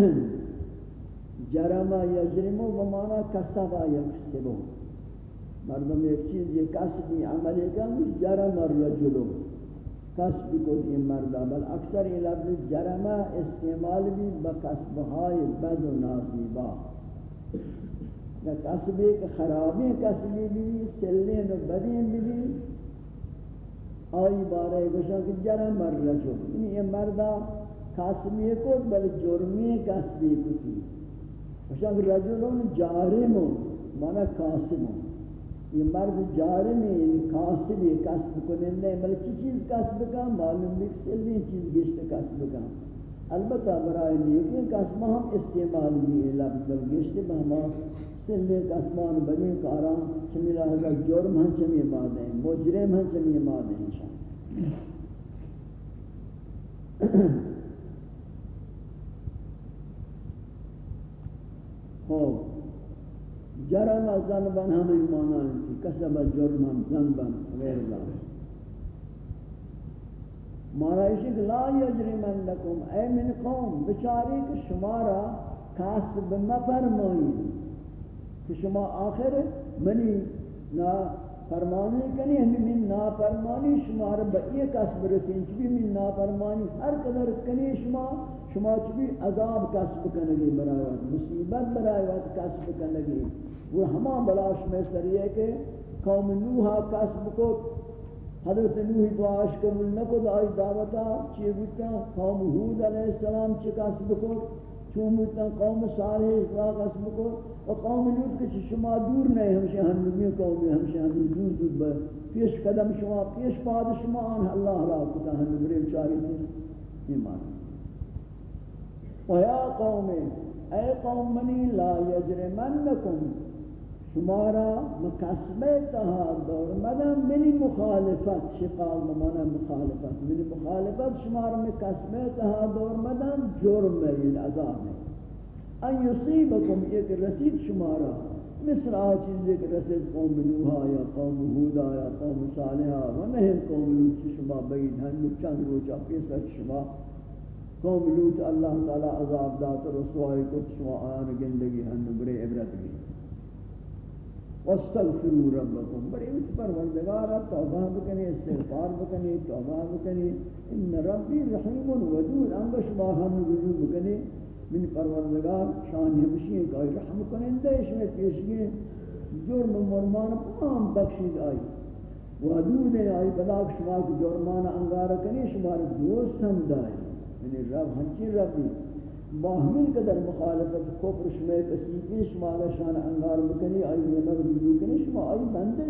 S1: جرم یجرم و مانا کسب یکسبو. مردم یک چیز یک کسبی عملی کا جرم رجلو. کسب کو یہ مرد بل اکثر یہ لفظ جرمہ استعمال بھی بکسب های بد و نازیبا. نہ کسب ایک خرابی کسبی بھی سلین و بدین بھی آئی بارے گوشا کہ جرم الرجل یعنی یہ مردہ کسبی کو بل جرمی کسبی کو تھی گوشا کہ رجلون جارمون مانا کاسمون یہ مرد جارم ہے یعنی کاسب ہے کسب کنندے بلکہ چیز کسب کا؟ معلوم بھی سلوی چیز گشت کسب کا۔ البتہ برائے نیکی کسب ہم استعمال بھی ہے لفظ گشت بہما سلوی کسبان بنی کاران چمیلہ اگر جرم ہن چمی مادے ہیں، مجرم ہن چمی مادے ہیں شاہ جرم ذنبا ہم ایمانان کی کسب جرما ذنبا غیر اللہ مارا اشک لا یجرمنکم اے من قوم بچاری کہ شمارا کاسب مفرمائی کہ شما آخر منی نا فرمانی کنی ہمیں من نا فرمانی شما رب بئی کسب رسین چبی من نا فرمانی ہر قدر کنی شما شما چبی عذاب کسب کنگی برای وقت مصیبت برای وقت کسب کنگی وہ ہما بلاش میں سریے کہ قوم نوحا کسب کو حضرت نوحی دعاش قبول نکو دعائی دعوتا چیئے بودتا قوم حود علیہ السلام چی کسب کو چون بودتا قوم صالح اخلاق کسب کو و قوم لوت کہ شما دور نہیں ہمشہ ہنمی قومی ہمشہ ہنمی دور دور بر پیش قدم شما پیش پاد شما آن اللہ را کتا ہنمی بریم چاہی تھی ایمان وَيَا قَوْمِ اے قوم منی لا یجرمنکم شمارا مکسبے تہا دور مدن منی مخالفت شقال ممانا مخالفت، منی مخالفت شمارا مکسبے تہا دور مدن جرم ہے عذاب ہے. ان یصیبکم ایک رسید شمارا، مثل آ چیز ایک رسید قوم نوحا یا قوم حودا یا قوم صالحا و نہیں قوم لوت شما بید ہن چند روچا پیسا شما قوم لوت اللہ تعالی عذاب دات رسوائی کت شما آن گندگی ہن برے عبرت بھی واستغفروا ربكم. بڑے اس پروردگار توبہ بکنی استغفار بکنی توبہ بکنی ان ربی رحیم ودود. انگش با ہم رجوع بکنی من پروردگار شان ہمشی کا رحم کنندہ اس میں پیشگی جرم مرمان پام بخشید آئی. ودود آئی بلا شما کو جرمان انگار کنی شما دوست ہم دائی. یعنی رب، ہنچی ربی. باہمین قدر مخالفت کفر شما تسلیقی شما شان انگار بکنی آئی نمر رجوع کنی، شما آئی بندے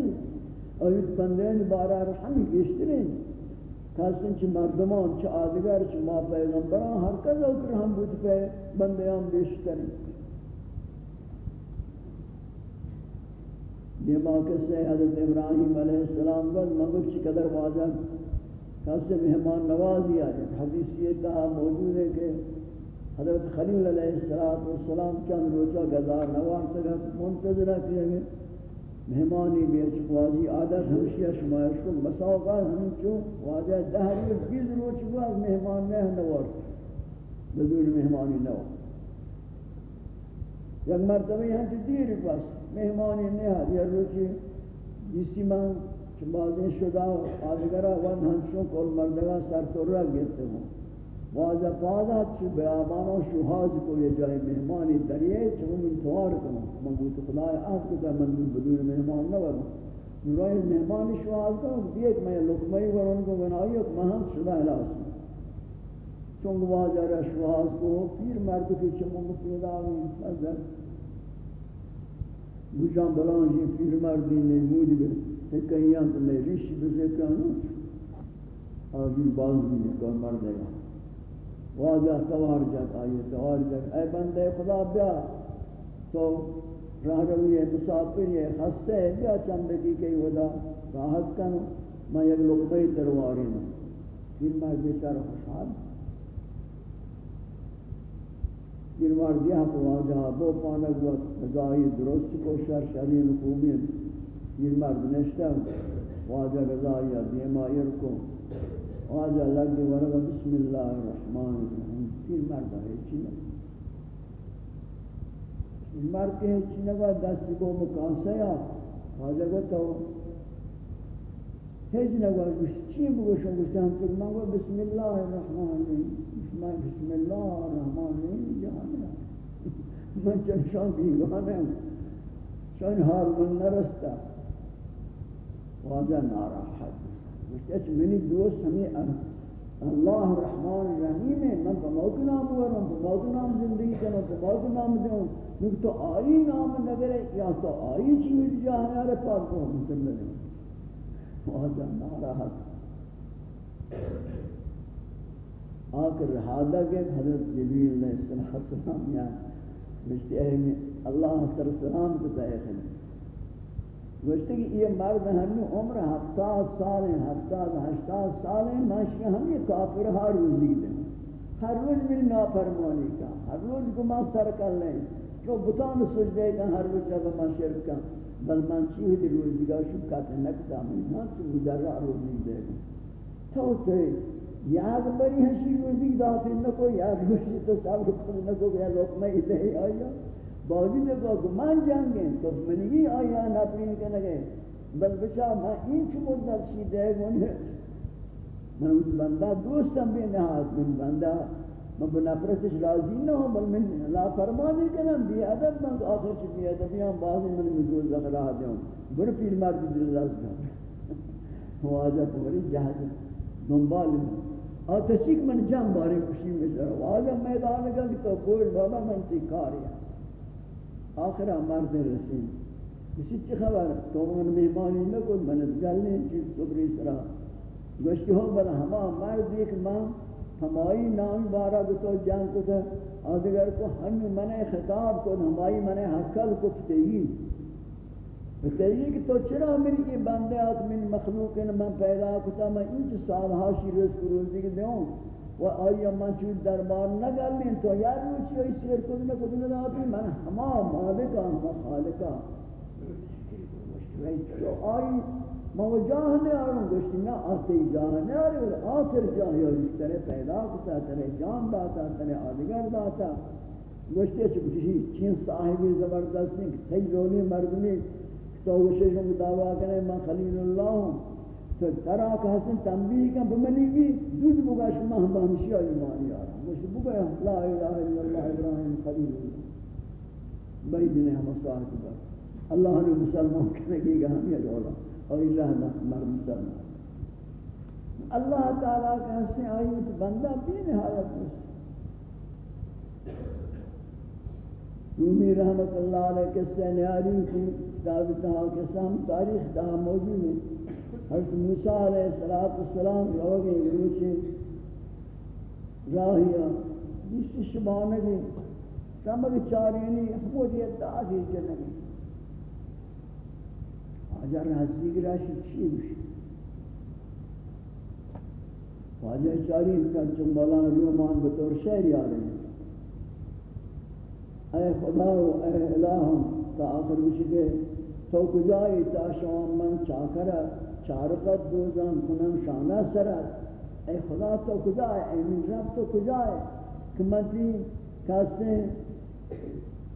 S1: آئی بندین بارا رحمی گشترین کاسن چھ مردمان چھ آدگر چھ ما پیغمبران ہر کس اوکر ہم بود پہ بندیان بیشترین. دیما کسے حضرت ابراہیم علیہ السلام کو مگر چھ قدر واضح. کاسے مہمان نوازی آئے حدیث یہ کہا موجود ہے کہ حضرت خلیل علیہ السلام والسلام چند روچہ گزار نوار تک منتظرہ کیا گئے مہمانی بیچ قواضی عادت ہمشیہ شمایش کو مساوقات ہم چو واجہ دہر بیز روچ قواز مہمان نہیں نوار بدون مہمانی نو۔ یک مرتبہ یہاں چی دیر پاس مہمانی نہیں ہے یہ روچی جیسی من چبازیں شدہ آدھگرہ ون ہنچوں کول مردگا سر تو رہ گیتے ہوں۔ واجہ پادات چھ بیابان و شہاز کو یہ جائے مہمانی دریئے چھو من توار کنو من گوت خدای آف کتا من بدون مہمان نہ ورم نورائی مہمانی شہاز کنو دیکھ میں لکمئی ورن کو بنائی اک مہم شدہ علاس چونگ واجہ رہ شہاز کو پیر مرد کی چمونگ پیدا ہوئی حضر بجان بلانجی پیر مردی نے مود بھی سکیان تو لے ریش بزکانو آگی باز بھی کار مردے گا واجہ سوار جات آئیے سوار جات اے بندے خدا بیا، تو راہ روی ہے، مسافر ہے، خستے ہے، بیا چند دقیقے ودا راحت کنو۔ میں یک لقبی درواری ہوں پھر میں بیچار خوشحال۔ پھر مار دیا تو واجہ، دو پانک وقت غذائی درست کو شر شرین خوبین پھر مرد نشتا واجہ غذائی دیمائی رکو آج اللہ کی ورگا بسم اللہ الرحمن الرحیم۔ پھر مرد ہے چینا مرد کے چینا کا دست کو مکانسا یا؟ آجا کو تو؟ ہیچ نگوار گوشت چی بگوشن گوشت ہم تک مانگو بسم اللہ الرحمن الرحیم۔ بسم اللہ الرحمن الرحیم جانا من چن شان بیگانے ہوں شان حال من نرستا۔ واجہ ناراحت اس منی دوست ہمیں اللہ الرحمن الرحیم ہے من بموت نام ورم بموت نام زندگی کروں بموت نام دوں لیکن تو آئی نام نگرے یا تو آئی چیز جاہنے آرے پاک کو ہم سن لیں۔ واجہ ناراحت آخر رہادہ کے حضرت جبیل علیہ السلام یا مجھتے اہمی اللہ صلی اللہ علیہ وسلم کو تحقیق گوشتے کہ یہ مرد ہمیں عمر ہفتاد سال ہیں ہفتاد ہشتاد سال ہیں ماشی ہم یہ کافر ہر روز دیں۔ ہر روز میری نافرمانی کا، ہر روز کو ماں سر کر لیں۔ جو بتان سجدے کا ہر روز جب میں شرک کا، بل من چیز روز دیگا شو کہتے نکتا، من ہاں تو مدرہ روز نہیں دے۔ گا تو تے یاد بری ہنشی روزی داتے، نکو یاد روزی تو صبر کن، نکو یا لقمہ ادھے آیا۔ باوجی نے کہ من جنگیں تو منگی آیا نپرین کے نگے بل بچا میں این چو مدت سی دے گونے۔ من اس بندہ دوستم بھی نہاد من بندہ من بنفرتش راضی نہ ہوں، بل من لا فرمانی کنم بھی ادب من آخر چی بھی ادبیاں بعضی من مجھول زخرا دیوں بر پیر مرد جی دل راز کر واجہ پوری جہاز دنبال میں اور من جام بارے خوشی میں سر واجہ میدان گا کہ تو کوئی بابا من تی کاری آخر مرد رسیم۔ کسی چی خبر؟ تو من مہمانی نہ کوئی منت گلنے چیز صبری سرا۔ گوشتی ہو، بلا ہما مرد ایک ماں، ہمائی نام بارا تو جان کو تھا آدھگر کو ہم من خطاب کو ہمائی من حقل کو فتہی فتہی کہ تو چرا میری یہ بندے آت من مخلوق من پیدا کتا، میں انچ سال ہاشی رزق روزی کے دیوں و آیا من چود دربار نگر لین تو یار روچی ہوئی سیر کو دینا آتی من ہما مالکا ہما خالکا آئی مو جاہ نے آروں گوشتی نا آتے جاہ نے آرے آخر جاہ یا ترے پیدا کتا ترے جان داتا ترے آدگر داتا گوشتی اچھا کچھ چین صاحبی زبردست نہیں تی مردمی تو گوشتی شنگ دعویٰ کرنے میں خلیل اللہ ہوں تو ترا کہ حسن تنبیہ کا بمنی گی دود بگاش میں ہم ہمشی ایمانی آرہا گوشتی بگا لا الہ الا اللہ ابراہیم خلیل اللہ۔ بھائی دنے ہم صاحب اللہ نے مسلمان کرنے کی گا ہم یہ دولا اور اللہ مرم کرنا اللہ تعالیٰ کیسے آئی تو بندہ بھی نہایت مست رومی رحمت اللہ علیہ قصہ نیاری کی کتاب تہا قصہ ہم تاریخ تہا موجود ہے۔ حضرت موسیٰ علیہ السلام لوگے روچے راہیا جس شبانے شبانگی کمر چارینی حمودیت آدھی جنگی۔ واجہ رازی گراشی چی بشی واجہ چاری کن چون مولانا رومان بطور شہری آرہے اے خدا و اے الہم تا آخر بشی دے تو کجائی تا شوام من چاکرہ چارقت دوزان کنم شانہ سرت اے خدا تو کجائے اے من رب تو کجائے کہ من تی کہستے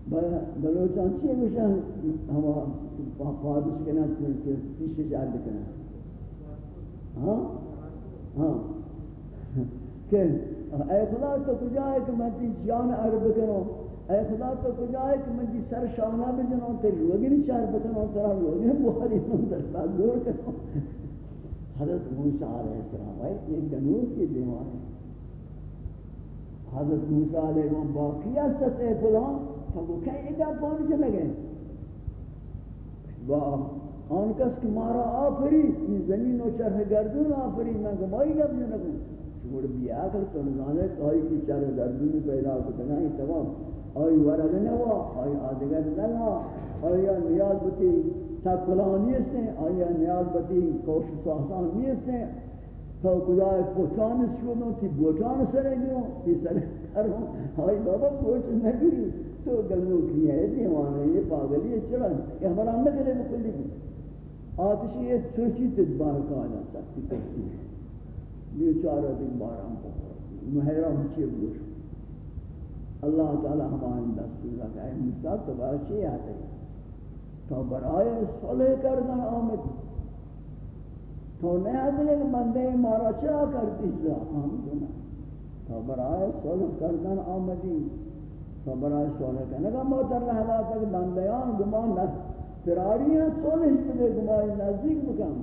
S1: بلوچان چیئے گوشن ہما پادش کے نام کے پیچھے جار ہاں ہاں کہ اے خدا تو کجا ہے کہ تی جان عرب کروں اے خدا تو کجا ہے کہ میں تی سر شانہ بجنوں تیری روگی نہیں چار بکنوں ترا روگی بہاری ہوں در بات دور کروں حضرت موسیٰ علیہ السلام ہے یہ گنور کی دیوان ہے۔ حضرت موسیٰ علیہ السلام، باقی است اے فلان تو کہیں ایک پانی سے لگے با آن کس کہ مارا آفری یہ زمین و چرح گردون آفری میں گمائی گا بھی نکوں شمور بھی آکل تو نظانے کہ آئی کی چرح گردون پیدا کتنا ہی تمام۔ آئی ورد نوا، آئی آدگر نوا آئی نیاز بتی تکلانی سے آئی نیاز بتی، کوش ساسان نیستیں تو کجای پوچان شدن تی بوچان سرے گیوں تی سرے کروں آئی بابا پوچ نگیری تو گلو کی ہے، دیوانے، یہ پاگلی ہے چلا کہ ہمارا نہ کرے مکلی بھی آتشی یہ سوچی تدبار کا آنا سکتی کرتی ہے. یہ چارہ دن باران کو محرم چی بوش اللہ تعالی ہمارے دستور رکھا ہے موسیٰ، تو بارچی آتے تو برائے صلح کردن آمد۔ تو نیا دلے بندے مارا چرا کرتی جا ہم دنا تو برائے صلح کردن آمدی۔ تو برای سوال کرنے کا موتر رہا تک بندیان گمان نہ فراری ہیں سولش بدے گمان نزدیک بکن۔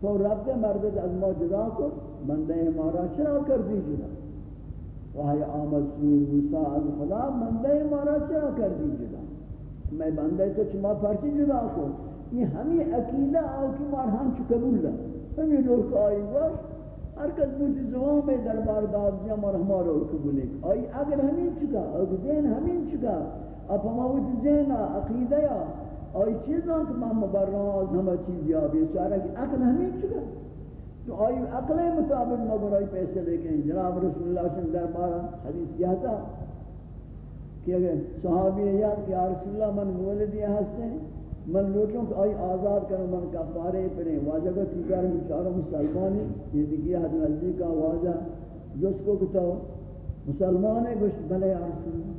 S1: تو رب مردد از ما جدا کو بندے مارا چرا کر دی جدا وہی آمد سوی موسیٰ از خدا بندے مارا چرا کر دی جدا؟ میں بندے تو چما پرچی جدا کو؟ یہ ہمیں عقیدہ آو کی مار ہم چو قبول لیں ہمیں لوگ کا آئی باش، ہر کس بودی زبان میں دربار داد دیا مر ہمارا قبول ایک آئی اگر ہمیں چکا، اگر ذہن ہمیں چکا اپا اب ہمارا ذہن عقیدہ یا۔ آئی چیزاں کہ میں مبران ہمیں چیز یا بیچارہ کی عقل ہمیں چکا۔ تو آئی عقل مطابق مگر آئی پیسے لے کے جناب رسول اللہ صلی اللہ علیہ وسلم دربارہ حدیث کیا تھا کہ اگر صحابی یاد کہ رسول اللہ من مولدی ہستے من لوٹوں کہ آئی آزاد کرو من کفارے پڑے واجہ کو تیگر چاروں مسلمانی یہ دیکھئے حد نزدیک کا واجہ جس کو کتاو مسلمان ہے گوشت بلے رسول اللہ۔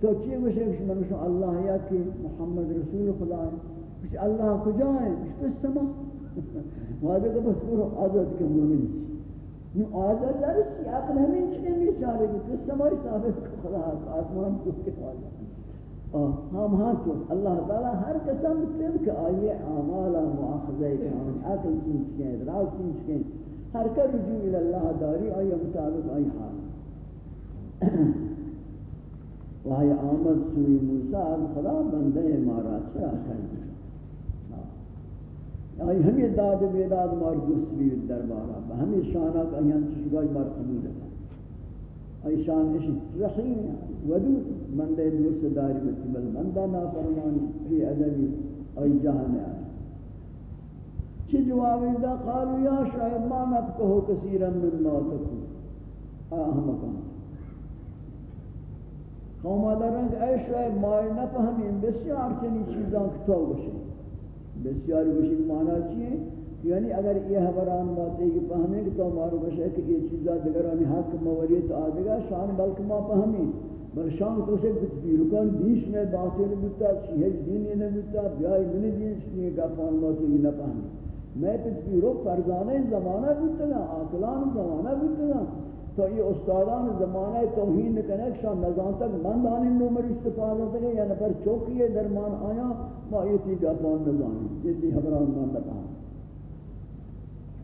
S1: تو چیئے گوشت ہے من شو اللہ یا کہ محمد رسول خدا ہے۔ گوشت اللہ کجا ہے؟ گوشت اس سما۔ واجہ کو بس پورا آزاد کے مومن نو آزاد دار جارسی اپنے ہمیں چکے نہیں چاہے گوشت اس سما ثابت خدا آسمان کو کے واجہ ہم ہاں تو اللہ تعالی ہر قسم تل کہ آئیے اعمال مؤاخذہ کریں عقل چیز کے ادراک چیز کے ہر کا رجوع الى اللہ داری آئیے مطابق آئی حال وہی آمد سوی موسیٰ خدا بندے مارا چرا کریں آئی ہمیں داد بیداد مار دوست بھی دربارہ ہمیں شانہ کا یہاں چشگائی مار قبول ہے ایشان اش رحیم ودود من دے دوست داری بچی بل من دا نافرمانی فی ادبی ای جہان آئی۔ چی جواب دا؟ قالو یا شاید ما نفکہو کثیرا من ما تکو۔ احمقان قوم رنگ، اے شاید ما نفهمیم بسیار چنی چیزاں کتو گشن بسیار گشن مانا چیئے یعنی اگر یہ حبران باتیں کہ پہمیں کہ تو مارو بشے کہ یہ چیزا دگرانی حق موریت آدگا شان بلکہ ما پہمیں بل شان تو سے کچھ بھی رکن دیش میں باتیں نہیں بتا شیح دین یہ بتا، بیائی منی دین شنی گفان باتیں یہ نہ پہمیں میں کچھ بھی رو فرزانے زمانہ بتا گا آقلان زمانہ بتا گا تو یہ استادان زمانہ توہین کنے شان نظام تک من دانی نمر استفادہ کرے یعنی یا نفر چوکی درمان آیا، ما یہ تھی گفان نظامی یہ تھی حبران مان بتانا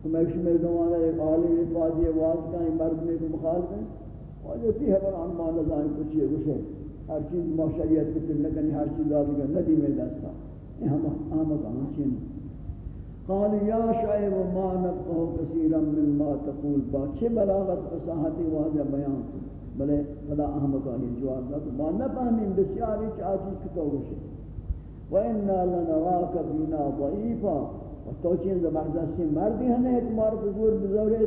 S1: تو میں اس میں ایک عالم فاضی واز کا مرد میں کو مخالف ہے اور جو تھی ہے پر ان کچھ یہ کچھ ہے ہر چیز ما شریعت کی تم نکنی ہر چیز آدھی کا ندی میں دستا۔ یہ ہم ہم کہاں چین۔ قال یا شعیب ما نبقه کثیرا مما تقول. با چه بلاغت فصاحت واضح بیان بلے، خدا احمقانی جواب دا ما نفهمین بسیاری چاچیز کتو گوشے وَإِنَّا لَنَرَاكَ بِنَا ضَعِيفًا اور تو چین زبردستی مردی ہنے تمہارا بزور بزورے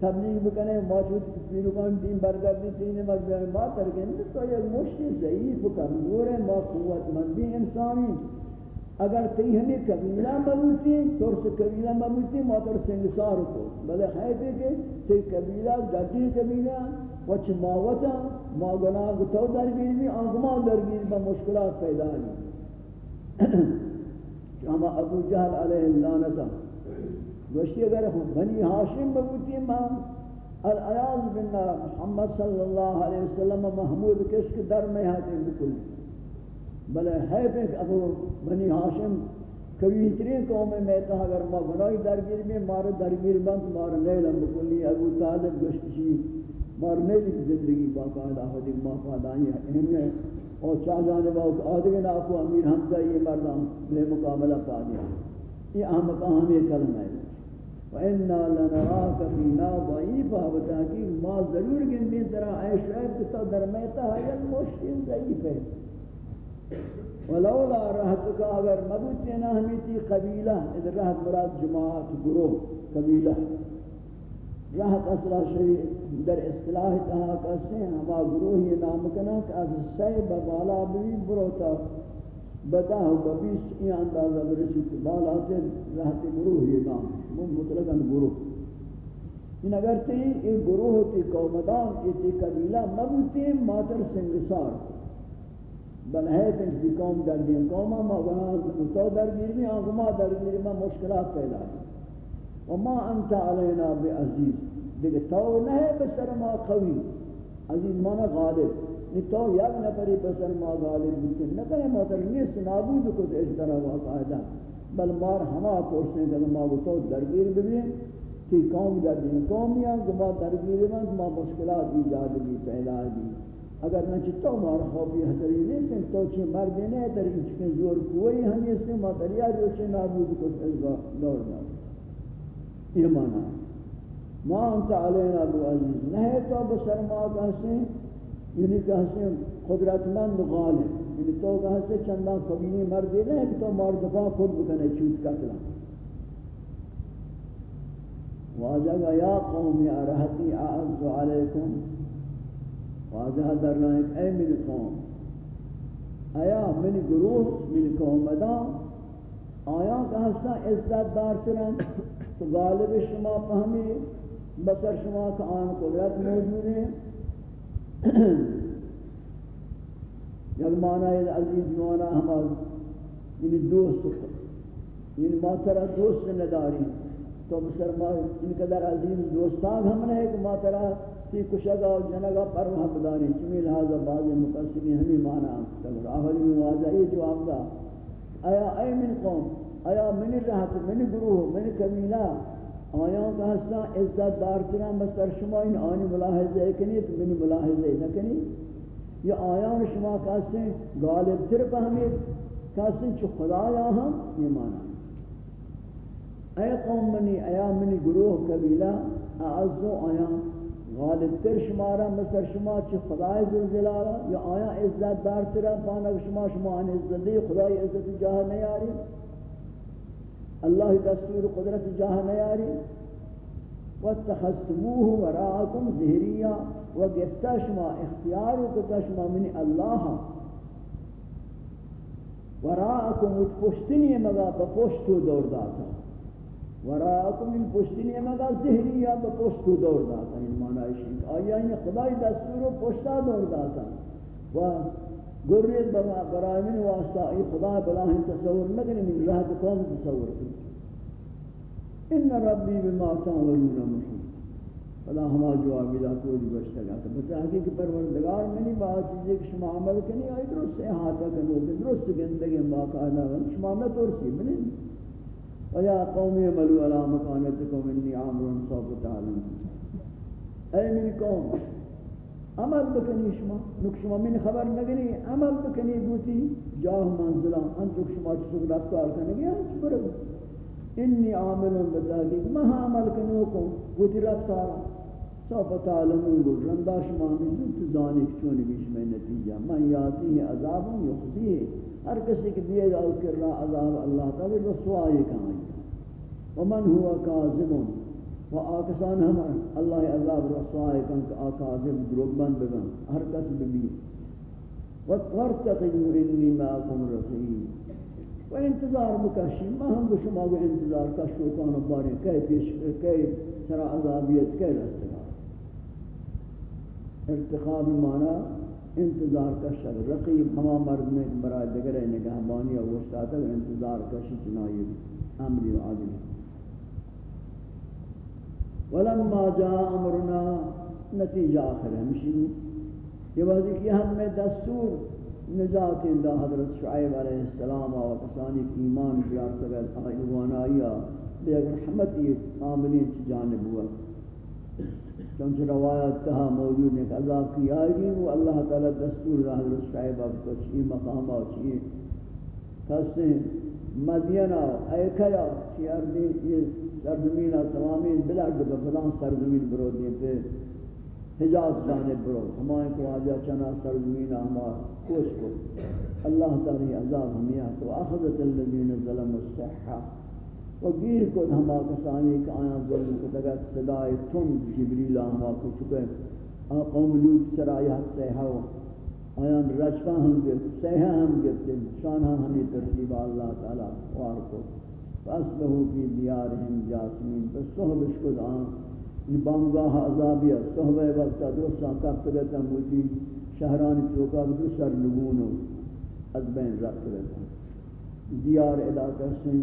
S1: تبلیغ بکنے موجود پیروکان دین برگردی تین وقت ما ترکیں تو یہ مشتی ضعیف کمزور ہے ما قوت مندی انسانی اگر تی ہمیں قبیلہ مبوتی ترس قبیلہ مبوتی ما تر سنگسار کو۔ بلے خیط ہے کہ تی قبیلہ، جاتی قبیلہ، وچ ماوتا ما گناہ گتو درگیر بھی، آنگما درگیر با مشکلات پیدا ہے اما ابو جہل علیہ اللعنتا گوشتی اگر بنی حاشم ببوتی ما العیاض باللہ، محمد صلی اللہ علیہ وسلم محمود کس کے در میں ہاتھیں بکل بلے ہے کہ ابو بنی حاشم کبھی ترین قوم میں تھا، اگر ما گناہی درگیر میں مارا درگیر بند مارا نیلم بکلی ابو طالب گوشتی مارا نیلی زندگی باقاعدہ ہوتی ما فادانی ہے۔ اور چاہ جانے والا آدھے نا کو امیر حمزہ یہ مردان بے مقابلہ پا دیا۔ یہ اہم مقام یہ کلمہ ہے۔ وَإِنَّا لَنَرَاكَ فِينَا ضَعِيفًا وتحقیق ما ضرور گندی طرح اے شعب کہ تو درمیتا ہے یہ مشکل ضعیف ہے۔ ولولا رہتک اگر مبوتی نہ ہمیتی قبیلہ ادھر رہت مراد جماعت گروہ قبیلہ رہت اصلہ شریف در اصطلاح تہا کہتے ہیں ہما گروہ یہ نام کنا کہ از سی ببالا بھی بروتا بدا ہو ببیس ای اندازہ برسی کہ بالا سے رہتی گروہ یہ نام. وہ مطلقاً گروہ ان اگر تی یہ گروہ تی قومدان یہ تی قبیلہ مبوتی ماتر سنگسار. بل ہے کہ قوم در دین قومہ ما گناہ تو در گیر میں آنگما در گیر میں مشکلات پیدا ہے وما انت علینا بعزیز دیگه تو نه بسر ما قوی. عزیز مانا غالب. نی تو یک نفری بسر ما غالب بیتن نکنه ماتر نیست نابود کت اس طرح واقعا بل مار ہما پوچھنے کہ ما تو درگیر ببین تی قوم در دین قومیاں کہ ما درگیر بند ما مشکلات ایجاد بھی پیدا بھی اگر نہ تو مار خوفی حتری نہیں تو چھ مرد نہیں در ان چکن زور کوئی ہم اس میں ما جو چھ نابود کت اس دور دار یہ معنی ما انت علینا ابو عزیز. نہیں تو بسر ما کہتے یعنی کہتے قدرت مند غالب. یعنی تو کہتے چندان قبیلی مردی نہیں کہ تو مار مردفا خود بکنے چوت کتلا واجب یا قوم ارہتی اعز علیکم واضح در رہے ہیں اے من قوم ایا من گروہ من قوم ادا؟ آیا کہ ہستا عزت دار ترن تو غالب شما فہمی، بسر شما کا آن قدرت موجود یعنی ہے یک معنی عزیز معنی ہمارا یعنی دوست یعنی ما ترہ دوست نداری تو بسر ما ان قدر یعنی عزیز دوستان ہم نے، ایک ما ترہ تی کشگا و جنگا پر ہم چمی لہذا بعض مقصدی ہمیں معنی تگر آخری واضح یہ جواب دا. آیا اے من قوم؟ آیا من رہت من گروہ، من کمیلہ آیاں کا ہستا عزت دار تران بسر شما این آنی ملاحظہ کنی تو منی ملاحظہ نکنی؟ یا آیان شما کہتے غالب تر پہمید؟ کہتے چو خدایا ہم؟ یہ مانا اے قوم منی ایا منی گروہ، قبیلہ؟ اعزو آیا غالب تر شمارا مثل شما چی خدای زلزلارا یا آیا عزت دار ترا پانک شما شما آن عزت دی خدای عزت جاہ نیاری. اللہ دستور قدرت جاہ نیاری. واتخذتموه وراءكم ظهريا وگفتشما اختیار کتشما من اللہ. وراءكم اتپشتنی مگا بپشتو دور داتا. وراءكم من پشتنی مگا ذہنی یا ظهريا بپشتو دور داتا این معنی شید آیا این خدای دستور پشتا دور داتا و گرید برای من واسطہ ای خدا بلا ہم تصور نکنی من رہت قوم تصور کنی ان ربی بما تعملون محیط فلا ہما جواب لا کوئی بشتا گا تو بتا ہے کہ پروردگار منی بات چیزیں کہ شما عمل کنی آئی درست ہے ہاتھا کنو درست گندگی باقاعدہ شما نہ ترسی منی ویا قوم عملو علا مکانتکم انی عامر صوب تعلم اے من قوم، عمل بکنی شما، نک شما من خبر نگنی، عمل بکنی بوتی، جاہ منزلہ انتو شما چسک رفتار کنگی انچ برو؟ انی عامل بتاگی مہا عمل کنوکم بوتی رفتار سوف تعلمون گو رندہ شما من تو دانی چونی بیش میں نتیجہ، من یاتی ہے عذاب یخزی ہے۔ ہر کسی کی دیئے گا کر رہا عذاب اللہ تعالی رسوائی کہاں ومن ہوا کاذبون و آکسان ہم اللہ عذاب رسوائے کن کہ آکاذب دروگبن بگن، ہر کس ببی وَتْوَرْتَقِنُوا إِنِّي مَاكُمْ رَسِيمٌ و انتظار مکشی ما ہم کو شما کو انتظار کا شوکان بارے کئی پیش کئی سرا عذابیت کئی رستگار ارتخاب مانا انتظار کا شب رقیب ہما مرد میں برای دگر نگہبانی اور وشتاتا انتظار کا شی چنائی امری و عادلی ولما جاء امرنا، نتیجہ آخر ہمشی یہ وقت کہ ہم میں دستور نجات اللہ حضرت شعیب علیہ السلام و کسانی کی ایمان بیار سگر آئیوان آئیا بے اگر رحمتی عاملین چی جانب ہوا. چونچہ روایت کہا موجود ہے کہ اللہ کی آئے گی وہ اللہ تعالی دستور رہا حضرت شعیب اب کو چی مقام آ چی کہتے ہیں، مدینہ ایکیا چی اردی، یہ سرزمین تمامی بلاد بفلان سرزمین برو دیتے حجاز جانب برو ہمائیں کو آجا چنا سرزمین ہما کوش کو۔ اللہ تعالی عذاب ہمیں تو اخذت الذین ظلم الصحہ و گیر کو ہما کسانی کہ آیا ظلم کو تگا صدای تن جبریل ہما کو چکے قوم لوگ سرائی لوت سرایہ سیحہ آیا رجفہ ہم گفت سیحہ ہم گفت شانہ ہمیں ترتیب اللہ تعالی وار کو فاسبہو فی دیارہم جاسمین. تو صحبش کو دعان یہ بانگاہ عذابیہ صحبہ وقتا دوستان کب کرتا موتی شہرانی چوکا بدو سر نگونو از بین رکھ کرتا دیار علاقہ سن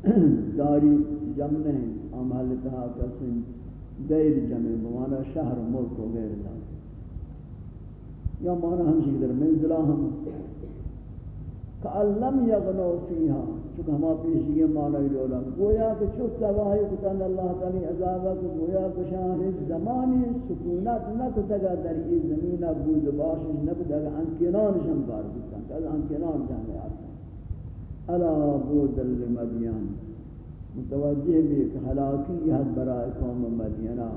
S1: (clears throat) داری جمع نہیں عمال اتحاقہ سن دیر جمع بمانا شہر ملک و غیر اللہ یا مانا ہم شکر منزلہ ہم کَأَلَّمْ يَغْنَوْ فِيهَا چونکہ ہما پیشی کے معنی لولا۔ گویا کہ چھوٹ تباہی کتن اللہ تعالی عذابہ کو گویا کہ شاہ زمانی سکونت نہ در یہ زمینہ بود باشش نہ انکنان شمبار کتن کہ انکنان جانے الا بود المدین متوجہ بھی کہ حلاکی یہ برائے قوم مدینہ.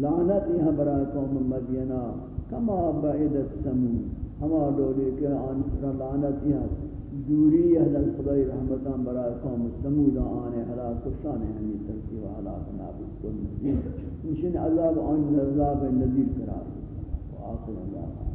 S1: لعنت یہ برائے قوم مدینہ. کما بعدت سمود ہما دوری کے آن لعنت یہ دوری اہل خدای رحمتان برای قوم سمود آنے حلاک کشان ہمیں ترکی و حلاک نابد کل نزید انشن عذاب آن عذاب نزید قرار. آخر اللہ